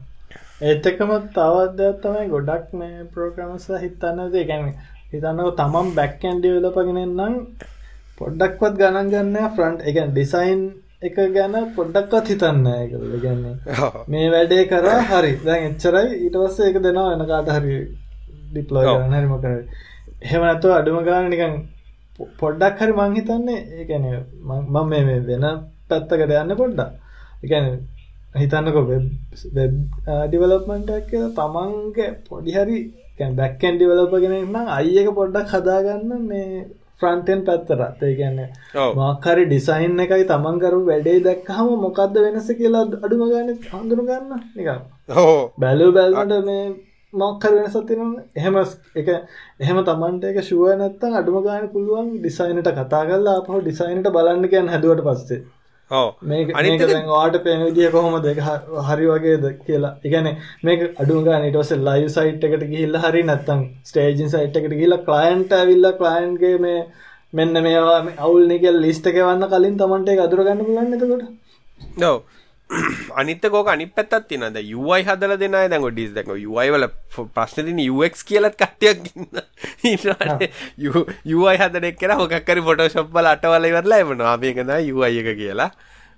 ඒත් එක්කම තවත් දෙයක් තමයි ගොඩක් මේ ප්‍රෝග්‍රෑමර්ස් හිතන්නද කියන්නේ හිතන්නකො තමන් බෑක් එන්ඩ් ඩෙවලොපර් කෙනෙක් නම් පොඩ්ඩක්වත් ගණන් ගන්න ෆ්‍රන්ට් කියන්නේ ඩිසයින් එක ගැන පොඩ්ඩක්වත් හිතන්නේ ඒකද? කියන්නේ මේ වැඩේ කරා හරි. දැන් එච්චරයි. ඊට පස්සේ ඒක දෙනවා වෙන කාට හරි ඩිප්ලොයි කරන්න හරි මොකද එහෙම නැතුව අඩුම ගාන නිකන් පොඩ්ඩක් හරි මං හිතන්නේ ඒ කියන්නේ මම මේ වෙන පැත්තකට යන්න පොඩ්ඩක්. ඒ කියන්නේ හිතන්නක වෙබ් ඩිවලප්මන්ටක් කියල තමන්ගේ පොඩිහරි බැක්කන් ඩිවලපගෙන නම් අයක පොඩ්ඩක් හදාගන්න මේ ෆ්‍රන්ටෙන් පැත්තරත් ඒ ගැන්න මාකරි ඩිසයින් එකයි තමන්කරු වැඩේ දැක්හම මොකක්ද වෙනස කියලා අඩුම ගන්න හඳුරු ගන්න නික බැලූ බැල්මට මේ මොක්කර වෙනසත්තින එහෙම එක එහෙම තමන්ට එක ශුව නැත්තන් අඩුම ගාන පුළුවන් ඩිසයිනට කතා කරලා අපහ ඩිසයිනට බලන්න කියන්න හැදුවට පස්සේ මේ වාට පෙන විදිිය කොහොම දෙක හරි වගේද කියලා. ඉගැන මේ අඩුගා නිටවස ලයි සයිට් එකට ගිහිල්ල හරි නැත්තම් ස්ටේජන් සයිට් එකට ගිල්ල කලයින්ට ඇවිල්ල කලයින්ගේ මේ මෙන්න මේවා අවුල් නිකල් ලිස්ට එක වන්න කලින් තමන්ට අදුරගන්න පුලන්න එතකොට? දෝ අනිත කෝක අනි පැත්තත් තිනද යුවයි හදල දෙන දැක ඩිස් දැක යුවයි වල ප්‍රශ්නතින යුවක් කියලත් කට්ටයක් ඉන්න යුවයි හදනෙක් කෙන හොකක්කරි ෆොටෝශප්පල අටවල ඉවරලා එමන ආපයකද යුවයි එක කියලා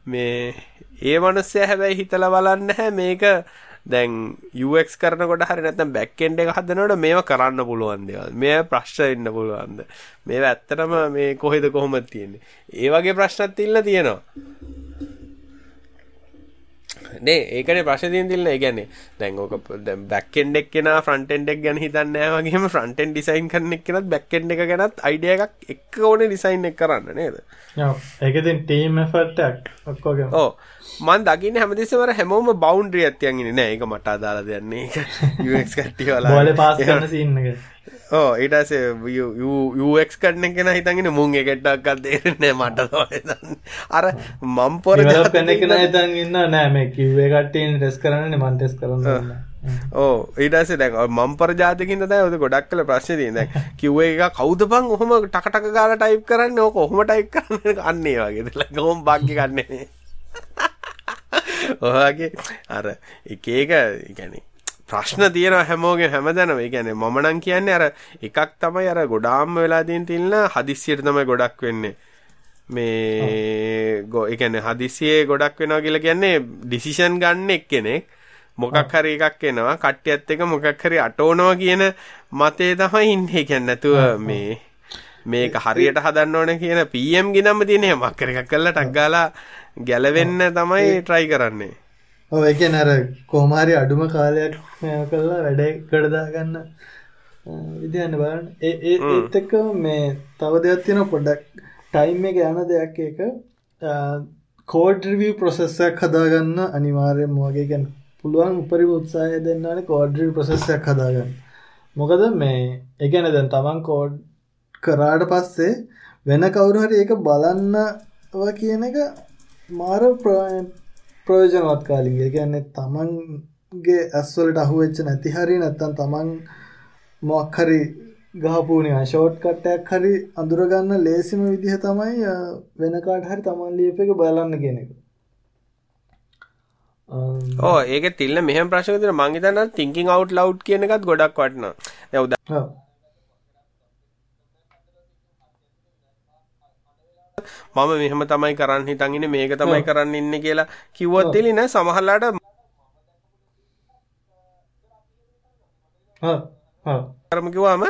මේ ඒ මනුස්සය හැබැයි හිතල බලන්න හැ මේක දැන් UX කරනකොට හරි නැත්නම් බෑක් එන්ඩ් එක හදනකොට මේව කරන්න පුළුවන් දේවල්. මේ ප්‍රශ්න ඉන්න පුළුවන්ද? මේව ඇත්තටම මේ කොහෙද කොහොමද තියෙන්නේ? ඒ වගේ ප්‍රශ්නත් ඉන්න තියෙනවා. නේ ඒකනේ ප්‍රශ්න තියෙන තිල්න. ඒ කියන්නේ දැන් ඕක දැන් බෑක් එන්ඩ් එක කෙනා ෆ්‍රන්ට් එන්ඩ් එක ගැන හිතන්නේ වගේම ෆ්‍රන්ට් එන්ඩ් ඩිසයින් කරන එක කෙනත් බෑක් එන්ඩ් එක ගැනත් අයිඩියා එකක් එක්ක ඕනේ ඩිසයින් එක කරන්න නේද? ඔව්. ඒක ඉතින් ටීම් එෆර්ට් එකක් ඔක්කොගේම. ඔව්. මන් දකින්නේ හැමදෙස්සම අර හැමෝම බවුන්ඩරි එකක් තියන් ඉන්නේ. නෑ ඒක මට අදාළ දෙයක් නේ. ඒක UX කට්ටිය බෝලේ පාස් කරන සීන් එක ඕ ඊටසේ යක් කරන කෙන හිතගෙන මුන් එකටක්කත් දේරන්නේ මට අර මම්පොර පෙන කෙන හිතන් ඉන්න නෑ මේ කිව්වේ කට්ටීන් ටෙස් කරන්න මන්ටෙස් කරන්න ඕ ඊටස දැක මම්පර ජාතකින් ද ඔද ගොඩක් කල ප්‍රශ්න දී දැ කිව්ව එක කෞද පං ඔහොම ටකටක ගාල ටයිප් කරන්න? ඕක ඔහොම ටයිප් කරන්න අන්නේ වගේ. ල හොම භාග්‍ය කන්නේ ඔහගේ අර එක ඒක ගැනේ ප්‍රශ්න තියෙනවා හැමෝගෙන් හැමදැනම. ඒ කියන්නේ මම නම් කියන්නේ අර එකක් තමයි අර ගොඩාක්ම වෙලා තියෙන තින්න හදිස්සියට තමයි ගොඩක් වෙන්නේ. මේ ගෝ ඒ කියන්නේ හදිස්සියේ ගොඩක් වෙනවා කියලා කියන්නේ ඩිසිෂන් ගන්න එක්කෙනෙක්. මොකක් හරි එකක් එනවා කට්ටියත් එක මොකක් හරි අටෝනවා කියන මතේ තමයි ඉන්නේ. කියන්නේ නැතුව මේ මේක හරියට හදන්න ඕන කියන PM ගිනම්ම තියෙන හැමක් එකක් කරලා ටක් ගාලා ගැලවෙන්න තමයි try කරන්නේ ඔව් කියන්නේ අර කොහොමාරි අඩුම කාලයක් කළා වැඩේ කඩදාගන්න විදිහන්න බලන්න. ඒත් එක්ක මේ තව දෙයක් තියෙනවා පොඩ්ඩක්. ටයිම් එක යන දෙයක් එක කෝඩ් රිවිව් ප්‍රොසෙස් එකක් හදාගන්න අනිවාර්යයෙන්ම වගේ කියන්නේ පුළුවන් උපරිම උත්සාහය දෙන්න ඕනේ කෝඩ් රිවිව් ප්‍රොසෙස් එකක් හදාගන්න. මොකද මේ එකන දැන් තමන් කෝඩ් කරාට පස්සේ වෙන කවුරු හරි ඒක බලන්නවා කියන එක මාර ප්‍රයෝජනවත් කාලිගේ කියන්නේ තමන්ගේ ඇස්වලට අහුවෙච්ච නැති හරි නැත්තන් තමන් මොක් හරි ගහපුනේ ෂෝට් කට්ටයක් හරි අඳුරගන්න ලේසිම විදිහ තමයි වෙනකාට හරි තමන් ලියප එක බලන්න කෙනෙක ඕ ඒක තිල්න්න මෙහම ප්‍රශ්නතින මංහිතන්න තිංකින් අවට් ලව් කියන එකත් ගොඩක් වටන යවද මම මෙහම තමයි කරන්න හිතන්ගෙන මේක තමයි කරන්න ඉන්න කියලා කිව්වොත් තිලින සමහල්ලාට කරමකිවාම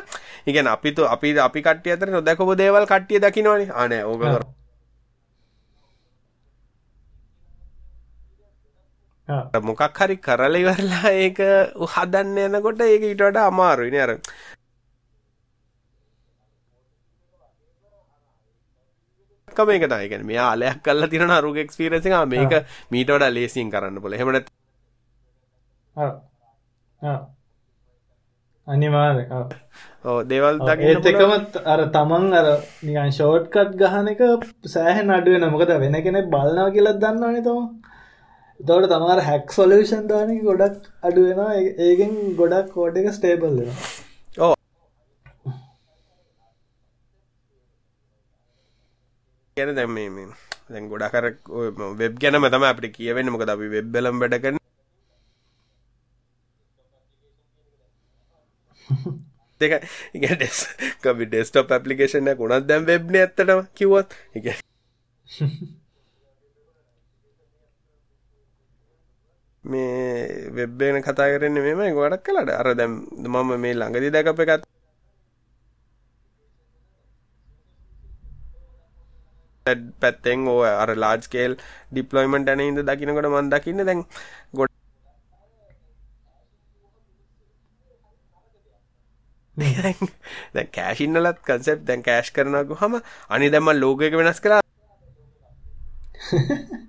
ඉගැන අපිතු අපි අපි කටිය අතර නොදැකොබ දේවල් කට්ටිය දකිනවනි. අනේ ඕක කර මොකක් හරි කරල ඉවරලා ඒක හදන්න යනකොට ඒක ඊට වඩා අමාරුයිනේ අර කම එක තමයි කියන්නේ මෙයා අලයක් කරලා තියෙන අරුගේ එක්ස්පීරියන්ස් එක. මේක මීට වඩා ලේසියෙන් කරන්න බල එහෙම නැත්නම් අනිවාර්ය ඕ දේවල් දකින්න ඒත් එකම අර තමන් අර නිකන් ෂෝට් කට් ගහන එක සෑහෙන අඩු වෙන මොකද වෙන කෙනෙක් බලනවා කියලා දන්නවනේ තමන්. තවට තමාර හැක් සොලූෂන් දානක ගොඩක් අඩුවෙන ඒගෙන් ගොඩක් කෝඩ එක ස්ටේබල් ඕ ගැන දැම් මේ දැන් ගොඩකර වෙබ් ගැනම තම අපිට කියවෙන්න. මොකද අපි වෙබ්බලම් වැඩ කරන දෙක ඉග ඩෙස් කබි ඩෙස්ටප් පපලිකේෂන ගුණත් දැම් වෙබ්න ඇත්තටම කිවොත් එක මේ වෙබ්බේන කතා කරන්න මෙම ගොඩක් කලට අර දැම් මම මේ ළඟදි දැකප එකත් පැත්තෙන් ඕ අර ලාජ්කේල් ඩිප්ලොයිමට ඇන ඉද දකිනකොට මන් දකින්න දැන් ගොඩ දැ කෑශින්නලත් කන්සෙප් දැන් කෑශ් කරනගු හම අනි දැම ලෝගක වෙනස් කලා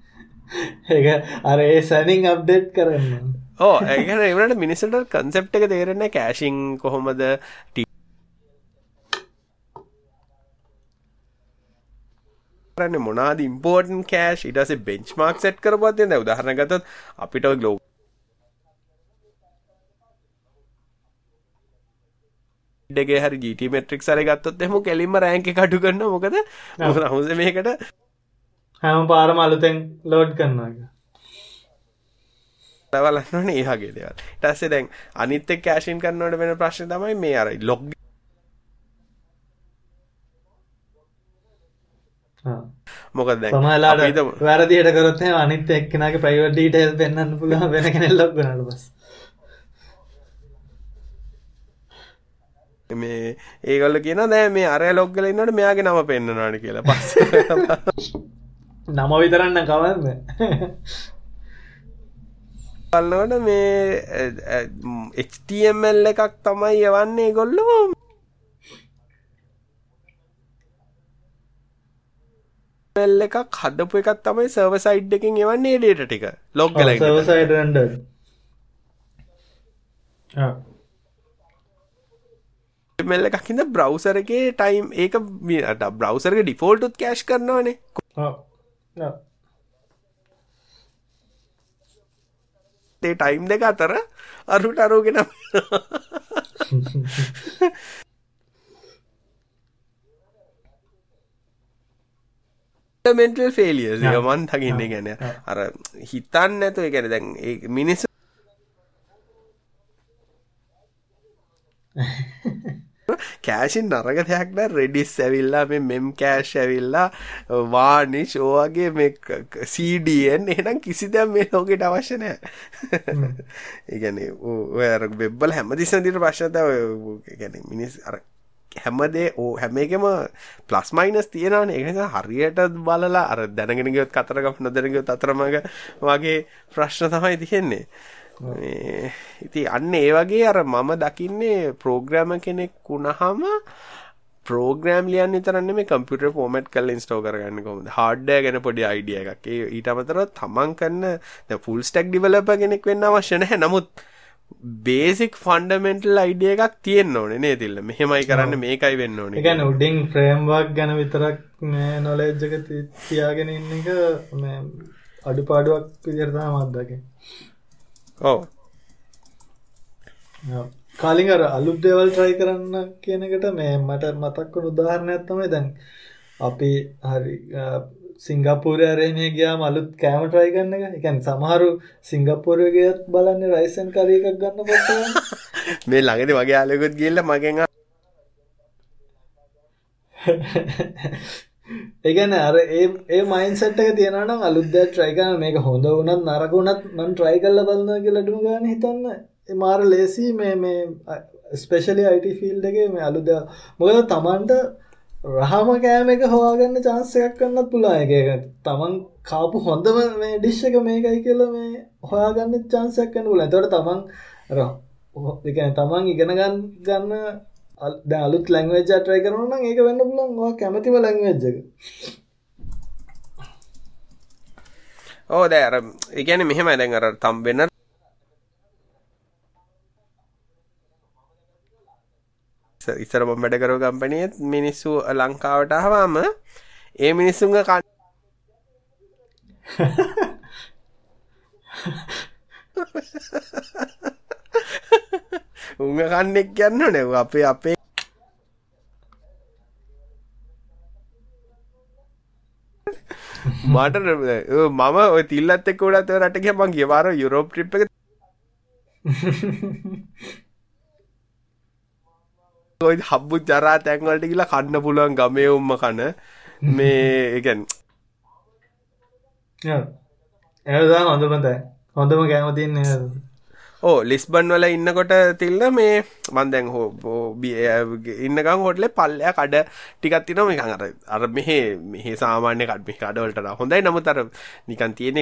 ඒ අර ඒ සැනින් අප්ඩේට් කරන්න. ඕ ඇගන එවනට මිනිසට කන්සෙප් එක තේරෙන කෑශිං කොහොමද ටරන්න මොනාද ඉම්පෝර්ටන් කෑශ් ඉටස බෙන්ච් මාක් සෙට් කරපත්ය ද උදාහරනගතත් අපිට ගලෝ ගේ හරි ජීට මෙට්‍රික් සර ගත්තොත් එම කෙලින්ම රෑන්ක කටු කරන්න මොකද? හුස මේකට හැම පාරම අලුතෙන් ලෝඩ් කරනවා බලන්නන ඒහගේ දෙවල්. ටස්සේ දැන් අනිත්ත කෑශන් කරන්නට වෙන ප්‍රශ්න තමයි මේ අර ලොග් මොකද සමලාට වැරදිට කරොත් අනිත් එක්නගේ ප්‍රයිවර් ඩීටල් පෙන්න්න පුළ වෙන කෙනෙ ලොක් ගනට බස්. මේ ඒගොල්ල කියන දෑ මේ අරය ලොග්ගල ඉන්නට මෙයාගේ නම පෙන්න්නනාට කියලා. පස්ස නම විතරන්න කවන්න. බලන්නට මේ HTML එකක් තමයි යවන්නේ ගොල්ලෝ එකක් හදපු එකක් තමයි සර්ව සයිඩ් එකකින් එවන්නේ ඩේට ටික. ලොග් මෙල්ල එකක්හිද බ්‍රවසරගේ ටයිම් ඒක බ්‍රවසරගේ ඩිෆෝල්ටුත් කෑශ් කරනවානේ. ඒ ටයිම් දෙක අතර අරුට අරෝගෙන මෙන්ටල් ෆේලියස් මන් දකින්න ගැන අර හිතන්න ඇතු ගැන දැන් මිනිස් කෑෂින් නරග දෙයක්න රෙඩිස් ඇවිල්ලා මේ මෙම් කෑශ් ඇවිල්ලා වානි ෂෝවගේ මේ සඩන් එනම් කිසි දැම් මේ ලෝකෙට අවශ්‍යනෑ ඒගැන ඔය බෙබ්බල හැමදිසදිට ප්‍රශ්නතාව ගැන මිනිස් අර හැමදේ ඕ හැම එකම ප්ලස් මයිනස් තියෙනවන. එක හරියට බලලා අර දැනගෙනගත් කතරගක් නොදැනගත් අතරමඟ වගේ ප්‍රශ්න තමයි තියෙන්නේ. ඉති අන්න ඒ වගේ අර මම දකින්නේ ප්‍රෝග්‍රෑම කෙනෙක් වුණහම ප්‍රෝග්‍රෑම් ලියන් තරන්න මේ කම්පියුටර් ෆෝමට් කල් ඉන්ස්ටෝ කරගන්න කොම හඩ්ඩය ගැන පොඩි අයිඩිය එකක්. ඊට අමතර තමන් කන්න ෆුල් ස්ටක් ඩිවලප කෙනෙක් වෙන්න අවශ්‍යනහ නමුත් බේසික් ෆන්ඩමෙන්ටල් අයිඩිය එකක් තියෙන්න ඕනේ නේ තිල්ල මෙහෙමයි කරන්න මේකයි වෙන්න ඕනේ එකන උඩින් ෆ්‍රේම්වක් ගැන විතරක් නොලෙජ්ජක තියාගෙන ඉන්න එක අඩු පාඩුවක් විදිරතා මත්දක ඔව. කාලින් අර අලුත් දේවල් ට්‍රයි කරන්න කියනකට මේ මට මතක්ක උදාහරණයක් තමයි දැන් අපි හරි සිංගප්පූරය අරේනය ගියාම අලුත් කෑම ට්‍රයි කරන්න එක. එකන් සමහරු සිංගප්පූරයගේත් බලන්න රයිසන් කර එකක් ගන්න පොට මේ ළඟට වගේ ආලකුත් ගිල්ල මගෙන් ඒගැන අර ඒ මයින්සට් එක තියෙනනම් අලුද්ද ට්‍රයි කරන මේක හොඳ වනත් නරකුණත් මන් ට්‍රයි කල්ල බලන්න කියලටම ගන්න හිතන්න. මාර ලේසි මේ මේ ස්පෙශලි අයිට ෆිල් එක මේ අලුද මොකද තමන්ට රහම කෑම එක හවාගන්න චාන්සයක් කන්නත් පුළා එක තමන් කාපු හොඳම මේ ඩිශ්ෂ එක මේකයි කියල මේ හොයාගන්න චාන්සයක් කන්න පුල තොට තමන් ර තමන් ඉගෙනගන්න ගන්න ද අලුත් ලැංවේජ ට්‍රයි කරන ඒක වෙන්න පුලන් කැමතිම ලැංවේජ්ජක ඕ දෑර එකන මෙහෙම දැන් අර තම් වෙන්න ඉස්සර මම වැඩ කරව කම්පැනියත් මිනිස්සු ලංකාවට අහවාම ඒ මිනිස්සුන්ග කන් උංග කන්නෙක් කියන්න නෙව අපේ අපේ මට මම ඔය තිල්ලත් එක්ක උඩත් රටක මං ගියවාර යුරෝප් ට්‍රිප් එක ඔයි හබ්බු ජරා තැන්වලට කියලා කන්න පුළුවන් ගමේ උම්ම කන. මේ එකන් ඇදා හොඳමතයි හොඳම කෑමතින්නේ ඕ ලිස්බන් වල ඉන්නකොට තිල්ල මේ මන්දැන් හෝ ඉන්නකම් හොටලේ පල්ලය කඩ ටිකත් තින මේ අර අර මෙහෙ මෙහේ සාමාන්‍ය කඩ්මි කඩවලට හොඳයි. නමුතර නිකන් තියෙන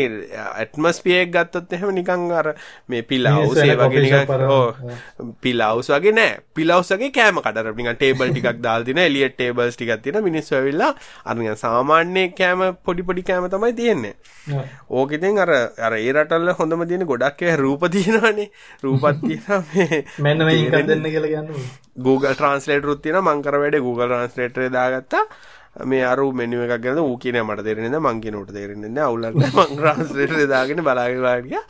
ඇත්මස්පියෙක් ගත්තොත් එහෙම නිකං අර මේ පිල්ලාවසේ වගේ පිල්ලවස් වගේ නෑ. පිලවසගේ කෑම කඩර නික ටේබල් ටිකක් දාල්තින එලිය ටේබල්ස් ටිකක් තින මිනිස් වෙල්ලා අරග සාමාන්‍ය කෑම පොඩිපොඩි කෑම තමයි තියෙන්නේ. ඕකෙතින් අර අර ඒ රටල්ල හොඳම තියෙන ගොඩක් රූප තියෙනවානේ රූපත් තියෙන මෙන්න මේ දෙන්න කියලා ගන්න Google ට්‍රන්ස්ලේටර් උත් තියෙනවා මං කර වැඩේ Google ට්‍රන්ස්ලේටරේ දාගත්තා. මේ අරු මෙනුව එකක් ගැන ඌ කියන මට තේරෙන්නේ නැහැ මං කියන උට තේරෙන්නේ නැහැ. අවුලක් නැහැ මං ට්‍රාන්ස්ලේටර් දාගෙන බලාගෙන වාඩියා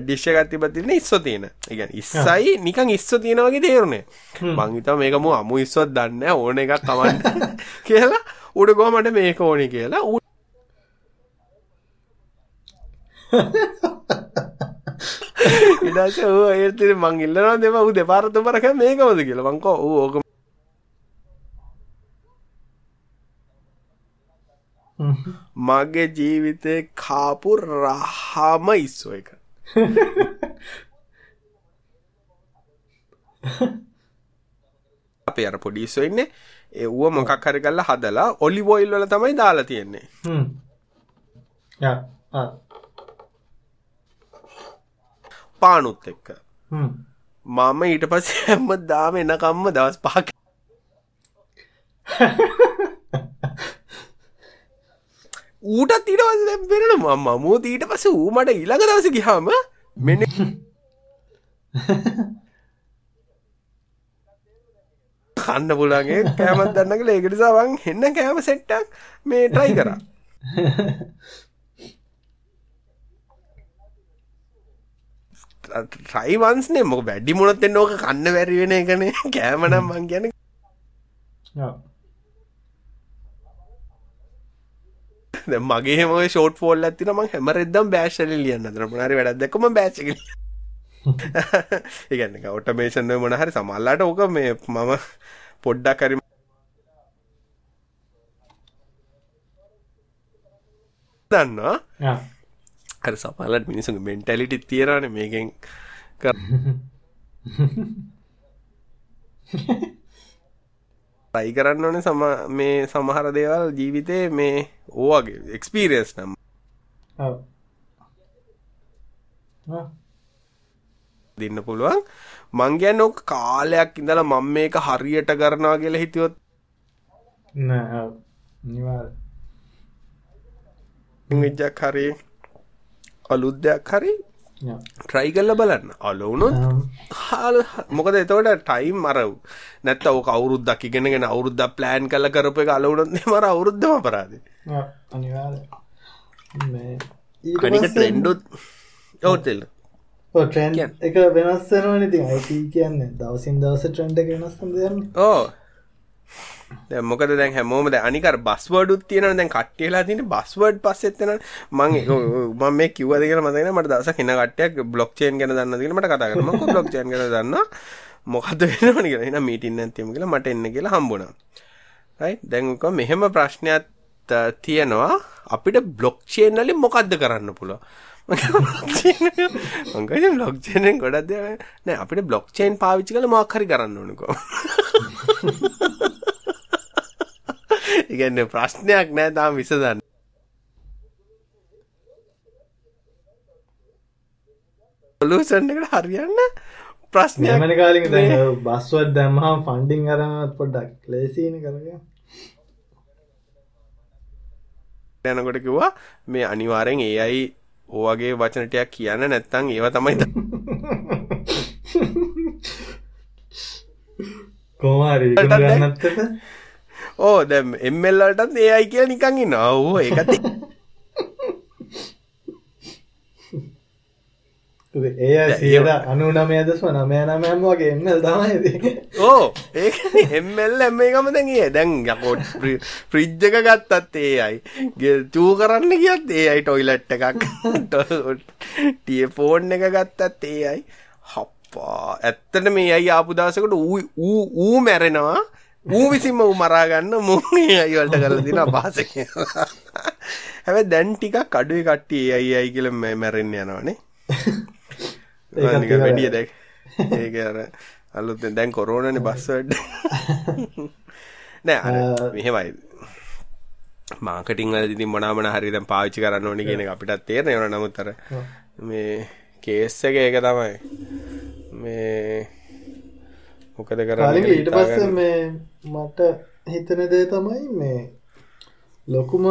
ඩිෂ් එකක් තිබ්බත් තියෙන ඉස්සෝ තියෙන. ඒ කියන්නේ ඉස්සයි නිකන් ඉස්සෝ තියෙන වගේ තේරුනේ. මං හිතුවා මේක මු අමු ඉස්සොත් දන්නේ නැහැ ඕන එකක් කවන්න කියලා. උඩ ගෝ මට මේක ඕනේ කියලා ඌ ඉඩස ඌ ඒත් මං ඉල්ලනවා දෙම ඌ දෙපාර තුන්පාර කෑ මේකමද කියලා. මං කෝ ඌ ඕක මගේ ජීවිතේ කාපු රහම ඉස්සෝ එක. අපේ අර පොඩි ඉස්සෝ ඉන්නේ. ඒ ඌව මොකක් හරි කරලා හදලා ඔලිව් ඔයිල් වල තමයි දාලා තියෙන්නේ. හ්ම්. යා ආ. පානුත් එක්ක. මම ඊට පස්සේ හැමදාම එනකම්ම දවස් ඊට පස්සේ දැන් වෙනන මම මූත් ඊට පස්සේ ඌ මට ඊළඟ දවසේ ගියාම මෙන්න කන්න පුළුවන්ගේ කෑමක් දන්න කියලා ඒක නිසා මං හෙන්න කෑම සෙට් එකක් මේ try කරා try once නේ. මොක වැඩි මොනත් වෙන්න ඕක කන්න බැරි වෙන එකනේ. කෑම නම් මං දැන් මගේ ෂෝට් ෆෝල් එකක් තියෙනවා මං හැම රෙද්දම බෑෂ් එකෙන් ලියන්න හදනවා. මොන හරි වැඩක් දැක්කම මම බෑෂ් එකෙන් ඒ කියන්නේ ඔටෝමේෂන් වල මොන හරි. සමහරලාට ඕක මේ මම පොඩ්ඩක් හරි දන්නවා අර සමහරලාට මිනිස්සුන්ගේ මෙන්ටැලිටි තියෙනවානේ මේකෙන්. try කරන්න ඕනේ සම මේ සමහර දේවල් ජීවිතේ මේ ඕවගේ එක්ස්පීරියන්ස් නම්. දෙන්න පුළුවන්. මං කියන්නේ ඔක කාලයක් ඉඳලා මම මේක හරියට කරනවා කියලා හිතුවොත්. නෑ නිවාර. විජ්ජක් හරි අලුත් දෙයක් හරි ට්‍රයි කල්ල බලන්න. අලවුණුත් හාල මොකද එතවට ටයිම් මරව් නැත්ත ඕක අවුරුද්දක් ඉගෙනගෙන අවුරුද්ද ප්ලෑන් කල කරප එක අලවුණත් මර අවුරුද්ධම පරාද ඔවතෙල්ල ට්‍රෙන්් එක වෙනස්සනවා නති අයිති කියන්න දවසින් දවස ට්‍රෙන්ඩ එක වෙනස් දන්න ඕ මොකද දැන් හැමෝම අනිකර බස්වඩුත් තියෙන දැන් කට්ටියලා තින බස්වඩ් පස්සෙත්තන මං මම මේ කිව්වද කියලා මතකන මට දවසක් හින කට්ටියක් බ්ලොක් චේන් ගැන දන්න කියලා මට කතා කරනවා. මම බ්ලොක් චේන් ගැන දන්න මොකද වෙනවද කියලා. එහෙනම් මීටින් නැති තියමු කියලා මට එන්න කියලා හම්බුණා. රයිට් දැන් උක මෙහෙම ප්‍රශ්නයක් තියෙනවා. අපිට බ්ලොක් චේන් වලින් මොකද්ද කරන්න පුළුවන්? මංග බ්ලොක් චේනෙන් ගොඩක් දේවල් නෑ. අපිට බ්ලොක් චේන් පාවිච්චි කරලා මොකක් හරි කරන්න ඕනකෝ ඉගන්න ප්‍රශ්නයක් නෑ තාම විසදන්න ලූසන් එකට හරියන්න ප්‍රශ්නයක් මන කාලින් බස්වත් දැම්හම් ෆන්ඩිං අරමත් පොඩ්ඩක් ලේසින කරග යනකොට කිව්වා මේ අනිවාරෙන් ඒ අයි ඕවගේ වචනටයක් කියන්න නැත්තං ඒව තමයි කෝමාරි ගන්නත්තක ඕ දැම් එම්මල්ලටත් ඒ අයි කියල නිකං ඉන්න ඔහෝ ඒකති ඒ අනු නමයදස්ව නමය නමයම් වගේ එන්නල් තමයි ඕ ඒ එම්මල් එම එකම දැගේ දැන් යකෝට් ප්‍රිජ්ජක ගත්තත් ඒ අයි ගෙල් චූ කරන්න කියත් ඒ අයි ටොයිලට්ට එකක්. ටිය ෆෝන් එක ගත්තත් ඒ අයි හප්පා. ඇත්තට මේ අයි ආපුදාසකට ඌ ඌ මැරෙනවා ඌ විසින්ම ඌ මරාගන්න මුගේ අයිවලට කරලා දින අභාසක හැබැයි දැන් ටිකක් අඩුවේ කට්ටිය අයි අයි කියලා මැරෙන්න යනවනේ ඒක වැඩිය දැක් ඒක අර අලුතෙන් දැන් කොරෝනානේ බස් වැඩ නෑ අර මෙහෙමයි. මාකටිං වලදී ඉතින් මොනවා මොනවා හරි දැන් පාවිච්චි කරන්න ඕනේ කියන එක අපිටත් තේරෙනවා. නමුත් අර මේ කේස් එක ඒක තමයි. මේ මොකද කරන්න? ඊට පස්සේ මේ මට හිතන දේ තමයි මේ ලොකුම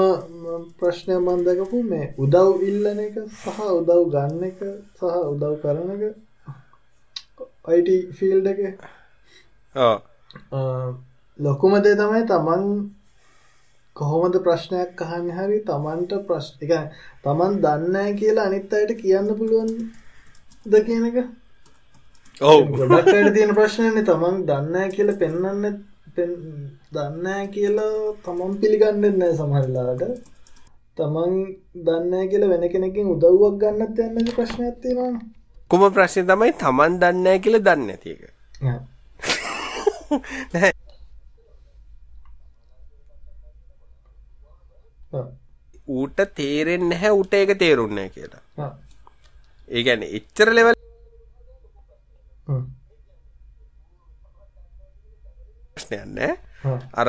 ප්‍රශ්නය මන්දකපු මේ උදව් ඉල්ලන එක සහ උදව් ගන්න එක සහ උදව් කරන එක. අයිට ෆිල්ඩ එක. ලොකුම දේ තමයි තමන් කොහොමද ප්‍රශ්නයක් අහන්න හරි තමන්ට ප්‍රශ් එක තමන් දන්න කියලා අනිත් අයට කියන්න පුළුවන් ද කියන එක? ඔව්. ගොඩක්ට තියෙන ප්‍රශ්නයන තමන් දන්න කියල පෙන්න්න දන්න කියලා තමන් පිළිගන්නෙත් නෑ සමහරලාට තමන් දන්න කියල වෙන කෙනකින් උදව්වක් ගන්නත් යන්න ප්‍රශ්නයක් තියෙනවා. කුම ප්‍රශ්නය තමයි තමන් දන්න කියල දන්න ඇතික ඌට තේරෙන් නැහැ උට එක තේරුන්නෑ කියලා. ඒගැන එච්චර ලෙවල් ප්‍රශ්නයන්න අර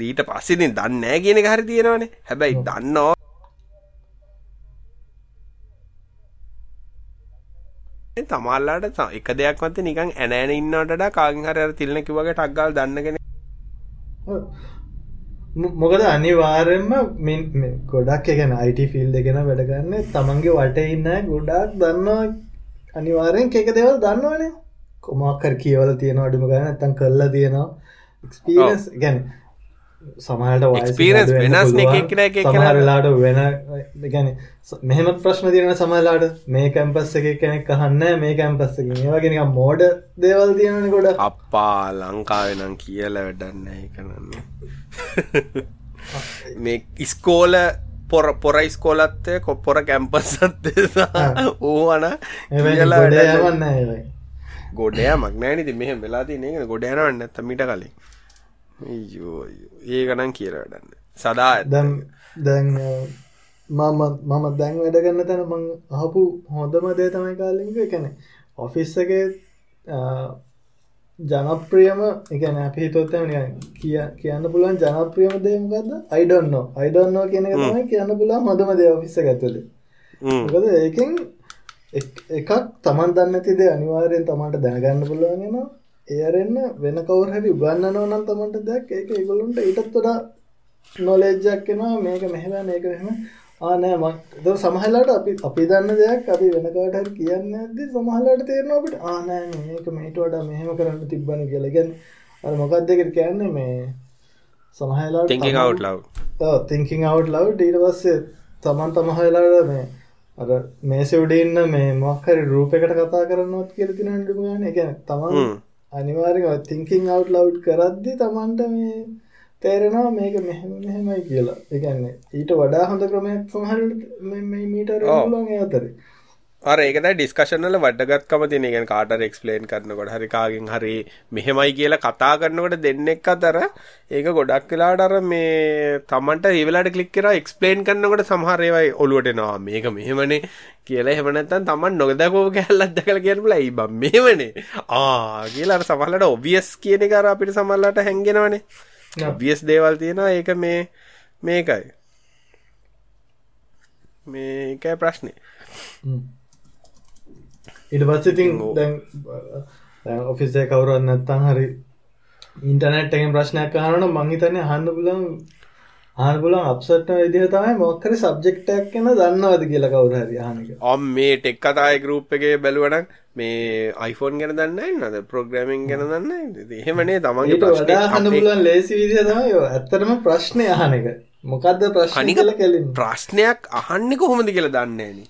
දීට පස්සෙදින් දන්නෑ කියන හරි තියෙනවනේ. හැබැයි දන්නවා තමල්ලාට එක දෙයක් මත නිකන් ඇනෑන ඉන්නටට කාගින් හර තිල්නැකි වගේ ටක්ගල් දන්නගෙන මොකද අනිවාරෙන්ම මින් ගොඩක් එකන අයිට ෆිල් දෙගෙන වැඩගන්න තමන්ගේ වට ඉන්න ගොඩක් දන්නවා. අනිවාරෙන් එක දෙවල් දන්නවනේ. කොමක්කර කියවල තියෙන අඩුම ගන්න ඇතන් කරලා තියෙනවා එක්ස්පීරස් ගැන සමහට එක්ස්පීරස් වෙනස් සමහරලාට වෙන ගැන මෙහම ප්‍රශ්න තියන සමහලාට මේ කැම්පස් එක කෙනෙක් අහන්න මේ කැම්පස් එක. ඒවාගෙන මෝඩ දේවල් තියෙන ගොඩ අප්පා ලංකාවෙනම් කියල වැඩන්න කරන්න මේ ඉස්කෝල පොර පොරයිස් කොලත්තය කොපොර කැම්පස්සත් ඕවන ගොඩය මක්නෑනති මෙහ වෙලාති න ගොඩයනවන්න තමිට කලින් ඒ ගණන් කියර වැඩන්න සදා දැම් දැන් මම මම දැන් වැඩගන්න තැන මං අහපු හොඳම දේ තමයි කාලික එකන ඔෆිස්සක ජනප්‍රියම එකන අපි හිතොත්තම කිය කියන්න පුළුවන් ජනප්‍රියම දේමකක්ද අයිඩොන්නෝ අයිඩොන්නෝ කියන තමයි කියන්න පුලා හොඳම දේ ඔෆිස්ස ඇතුලේ. ඒකෙන් එකක් තමන් දන්නතිද අනිවාරයෙන් තමන්ට දැනගන්න පුළුවන්ගෙන ඒරෙන්න්න වෙන කවර හැරි උගන්නනව නම් තමන්ට දෙයක් ඒක ඒගොලුන්ට ඉටත් වඩා නොලෙජ්ජක් කෙනවා මේක මෙහව මේක මෙම ආනෑ ම සමහලාට අපි අපි දන්න දෙයක් අපි වෙනකාට කියන්න ඇද සමහලාට තේරන අපට ආනෑ මේක මේට වඩා මෙහෙම කරන්න තිබ්බන කියලගෙන් අ මොකක් දෙකට කියන්නේ? මේ සමහලාට තිංකින් අවට් ලව් ඊට පස්සේ තමන් තමහලාට මේ අර මේස උඩඉන්න මේ මොක්හරි රූප එකට කතා කරන්නවත් කියල තින ඩුගන එක තමන් අනිවාරක තිංකින් අවට් ලව් කරද්දි තමන්ට මේ තේරෙනවා මේක මෙහෙම මෙහෙමයි කියලා. එකන්නේ ඊට වඩා හොඳ ක්‍රමයක් සමහර මීටර් ලන් අතර අර ඒකද ඩිස්කශනල වඩගත්කම තින ගෙන් කාටර් එක්ස්පලේන් කරනකොට හරිකාගෙන් හරි මෙහෙමයි කියලා කතා කරනකොට දෙන්නෙක් අතර ඒක ගොඩක් වෙලාට අර මේ තමන්ට ඒවෙලාට කලික් කර එක්ස්පලේන් කරනකොට සමහරේවයි ඔලුවටනවා මේක මෙහෙමනේ කියලා. එහෙමනත්තන් තමන් නොගදකෝ කැල්ලත් දකල කියන ලයි බම් මෙහෙමනේ. ආ කියලා සමහලට ඔබියස් කියන කර අපිට සමල්ලට හැන්ගෙනවනේ වියස් දේවල් තියෙනවා. ඒක මේ මේකයි. මේකයි ප්‍රශ්නය ඉට පස්සඉතින් දැන් ඔෆිසේ කවුරුවත් නැත්තන් හරි ඉන්ටනෙට් එකෙන් ප්‍රශ්නයක් අහනන මංහිතන හන්න පුලන් ආනගුලන් අපසට විදිහ තමයි මොක්කර සබ්ජෙක්ටක් කෙන දන්නවද කියලා කවුර හරි හනක ඔම් මේ ටෙක් කතායි ගරුප් එක බැලුවනක් මේ අයිෆෝන් ගැන දන්න නද? ප්‍රෝග්‍රමින් ගැන දන්න එහෙමනේ තමන්ගේ ප්‍රශ්නහනගුලන් ලේසි විදිහ තමයි ඇත්තරම ප්‍රශ්නය අහන එක. මොකක්ද ප්‍රශ්නි කල කෙලින් ප්‍රශ්නයක් අහන්න කොහොමද කියලා දන්නේන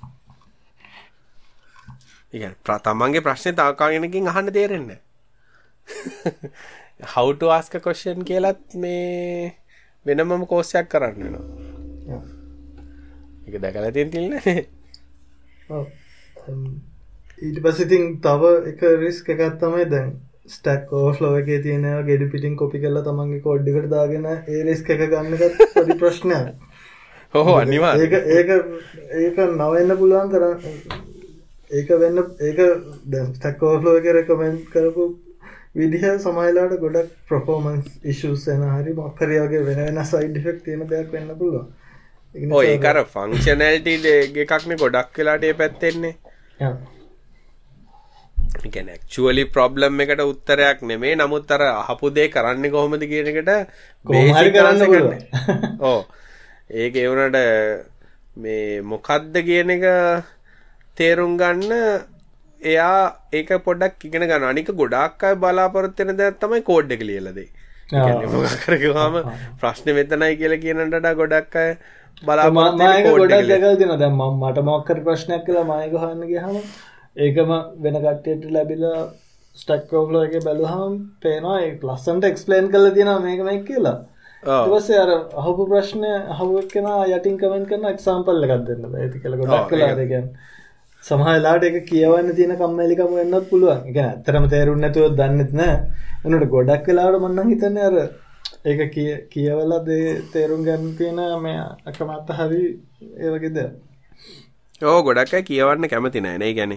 ඉ ප්‍රතමන්ගේ ප්‍රශ්නය තාකාගෙනකින් අහන්න තේරෙන්න හවුට ආස්ක කොෂන් කියලත් මේ වෙනමම කෝස්සයක් කරන්න වෙනවා. එක දැකල තියෙන් තිල්න ඊට පසිතින් තව එක රිස්ක එකත් තමයි දැන් ස්ටක් ඕෆ්ලෝ එක තියෙනවා ගෙඩි පිටින් කොපි කල්ල තමන්ගේ කොඩ්ඩිකට දාගෙන ඒ රිස්ක එක ගන්නගත් පොඩි ප්‍රශ්නයක්. හෝ අනිවා ඒක ඒක ඒක නවන්න පුළුවන් කරන්න ඒක වෙන්න ඒක ඕෆ්ලෝ එක රෙකමෙන්් කරපු විදිහ සමයිලාට ගොඩක් ප්‍රෆෝමන්ස් ඉශස් එන හරි මොක්කරයාගේ වෙන සයිඩ් ෆෙක් තියෙන දෙයක් වෙන්න පුළුව ඔය කර ෆංක්ෂනල්ට එකක්න ගොඩක් වෙලාට පැත්තෙන්නේ. ගැනක්චුවලි ප්‍රබ්ලම් එකට උත්තරයක් නෙමේ නමුත් අර අහපු දේ කරන්න කොහොමද කියනකට කොහරි කරන්න කරන්න ඕ ඒක එවනට මේ මොකක්ද කියන එක තේරුම් ගන්න එයා ඒක පොඩක් ඉගෙන ගන්න. අනික ගොඩක් අය බලාපොරොත්වෙන දෙයක් තමයි කෝඩ් එක ලියලදේ කරගවාම ප්‍රශ්න මෙතනයි කියල කියනටට ගොඩක් අය බලාමායක ගොඩක් දෙකල් දෙන දැම් මට මොක්කර ප්‍රශ්නයක් කලා මායක හන්නගේ හම ඒකම වෙන කට්ටයට ලැබිලා ස්ටක්කෝෆ්ලෝ එක බැලුහම් පේනවා ලස්සන්ට එක්ස්පලේන් කල තියෙන මේකමයි කියලා. ඊවසේ අර අහපු ප්‍රශ්නය අහුවක් කෙන යටින් කමෙන්ට කරන එක්සාම්පල්ල එකක් දෙන්න ඇති කළ ගොඩක් කලා දෙකන් සමහලාට එක කියවන්න තියෙන කම්මැලිකම වෙන්නත් පුළුවන්. එක ඇත්තරම තේරුම් නැතුව දන්නෙත් නෑ. එනට ගොඩක් වෙලාට මන්නන් හිතන්න අර ඒක කිය කියවලා දේ තේරුම් ගන්න තියෙන මේ අකමත්ත හරි ඒවගේද ඕ ගොඩක් කියවන්න කැමති නෑනේ ගැන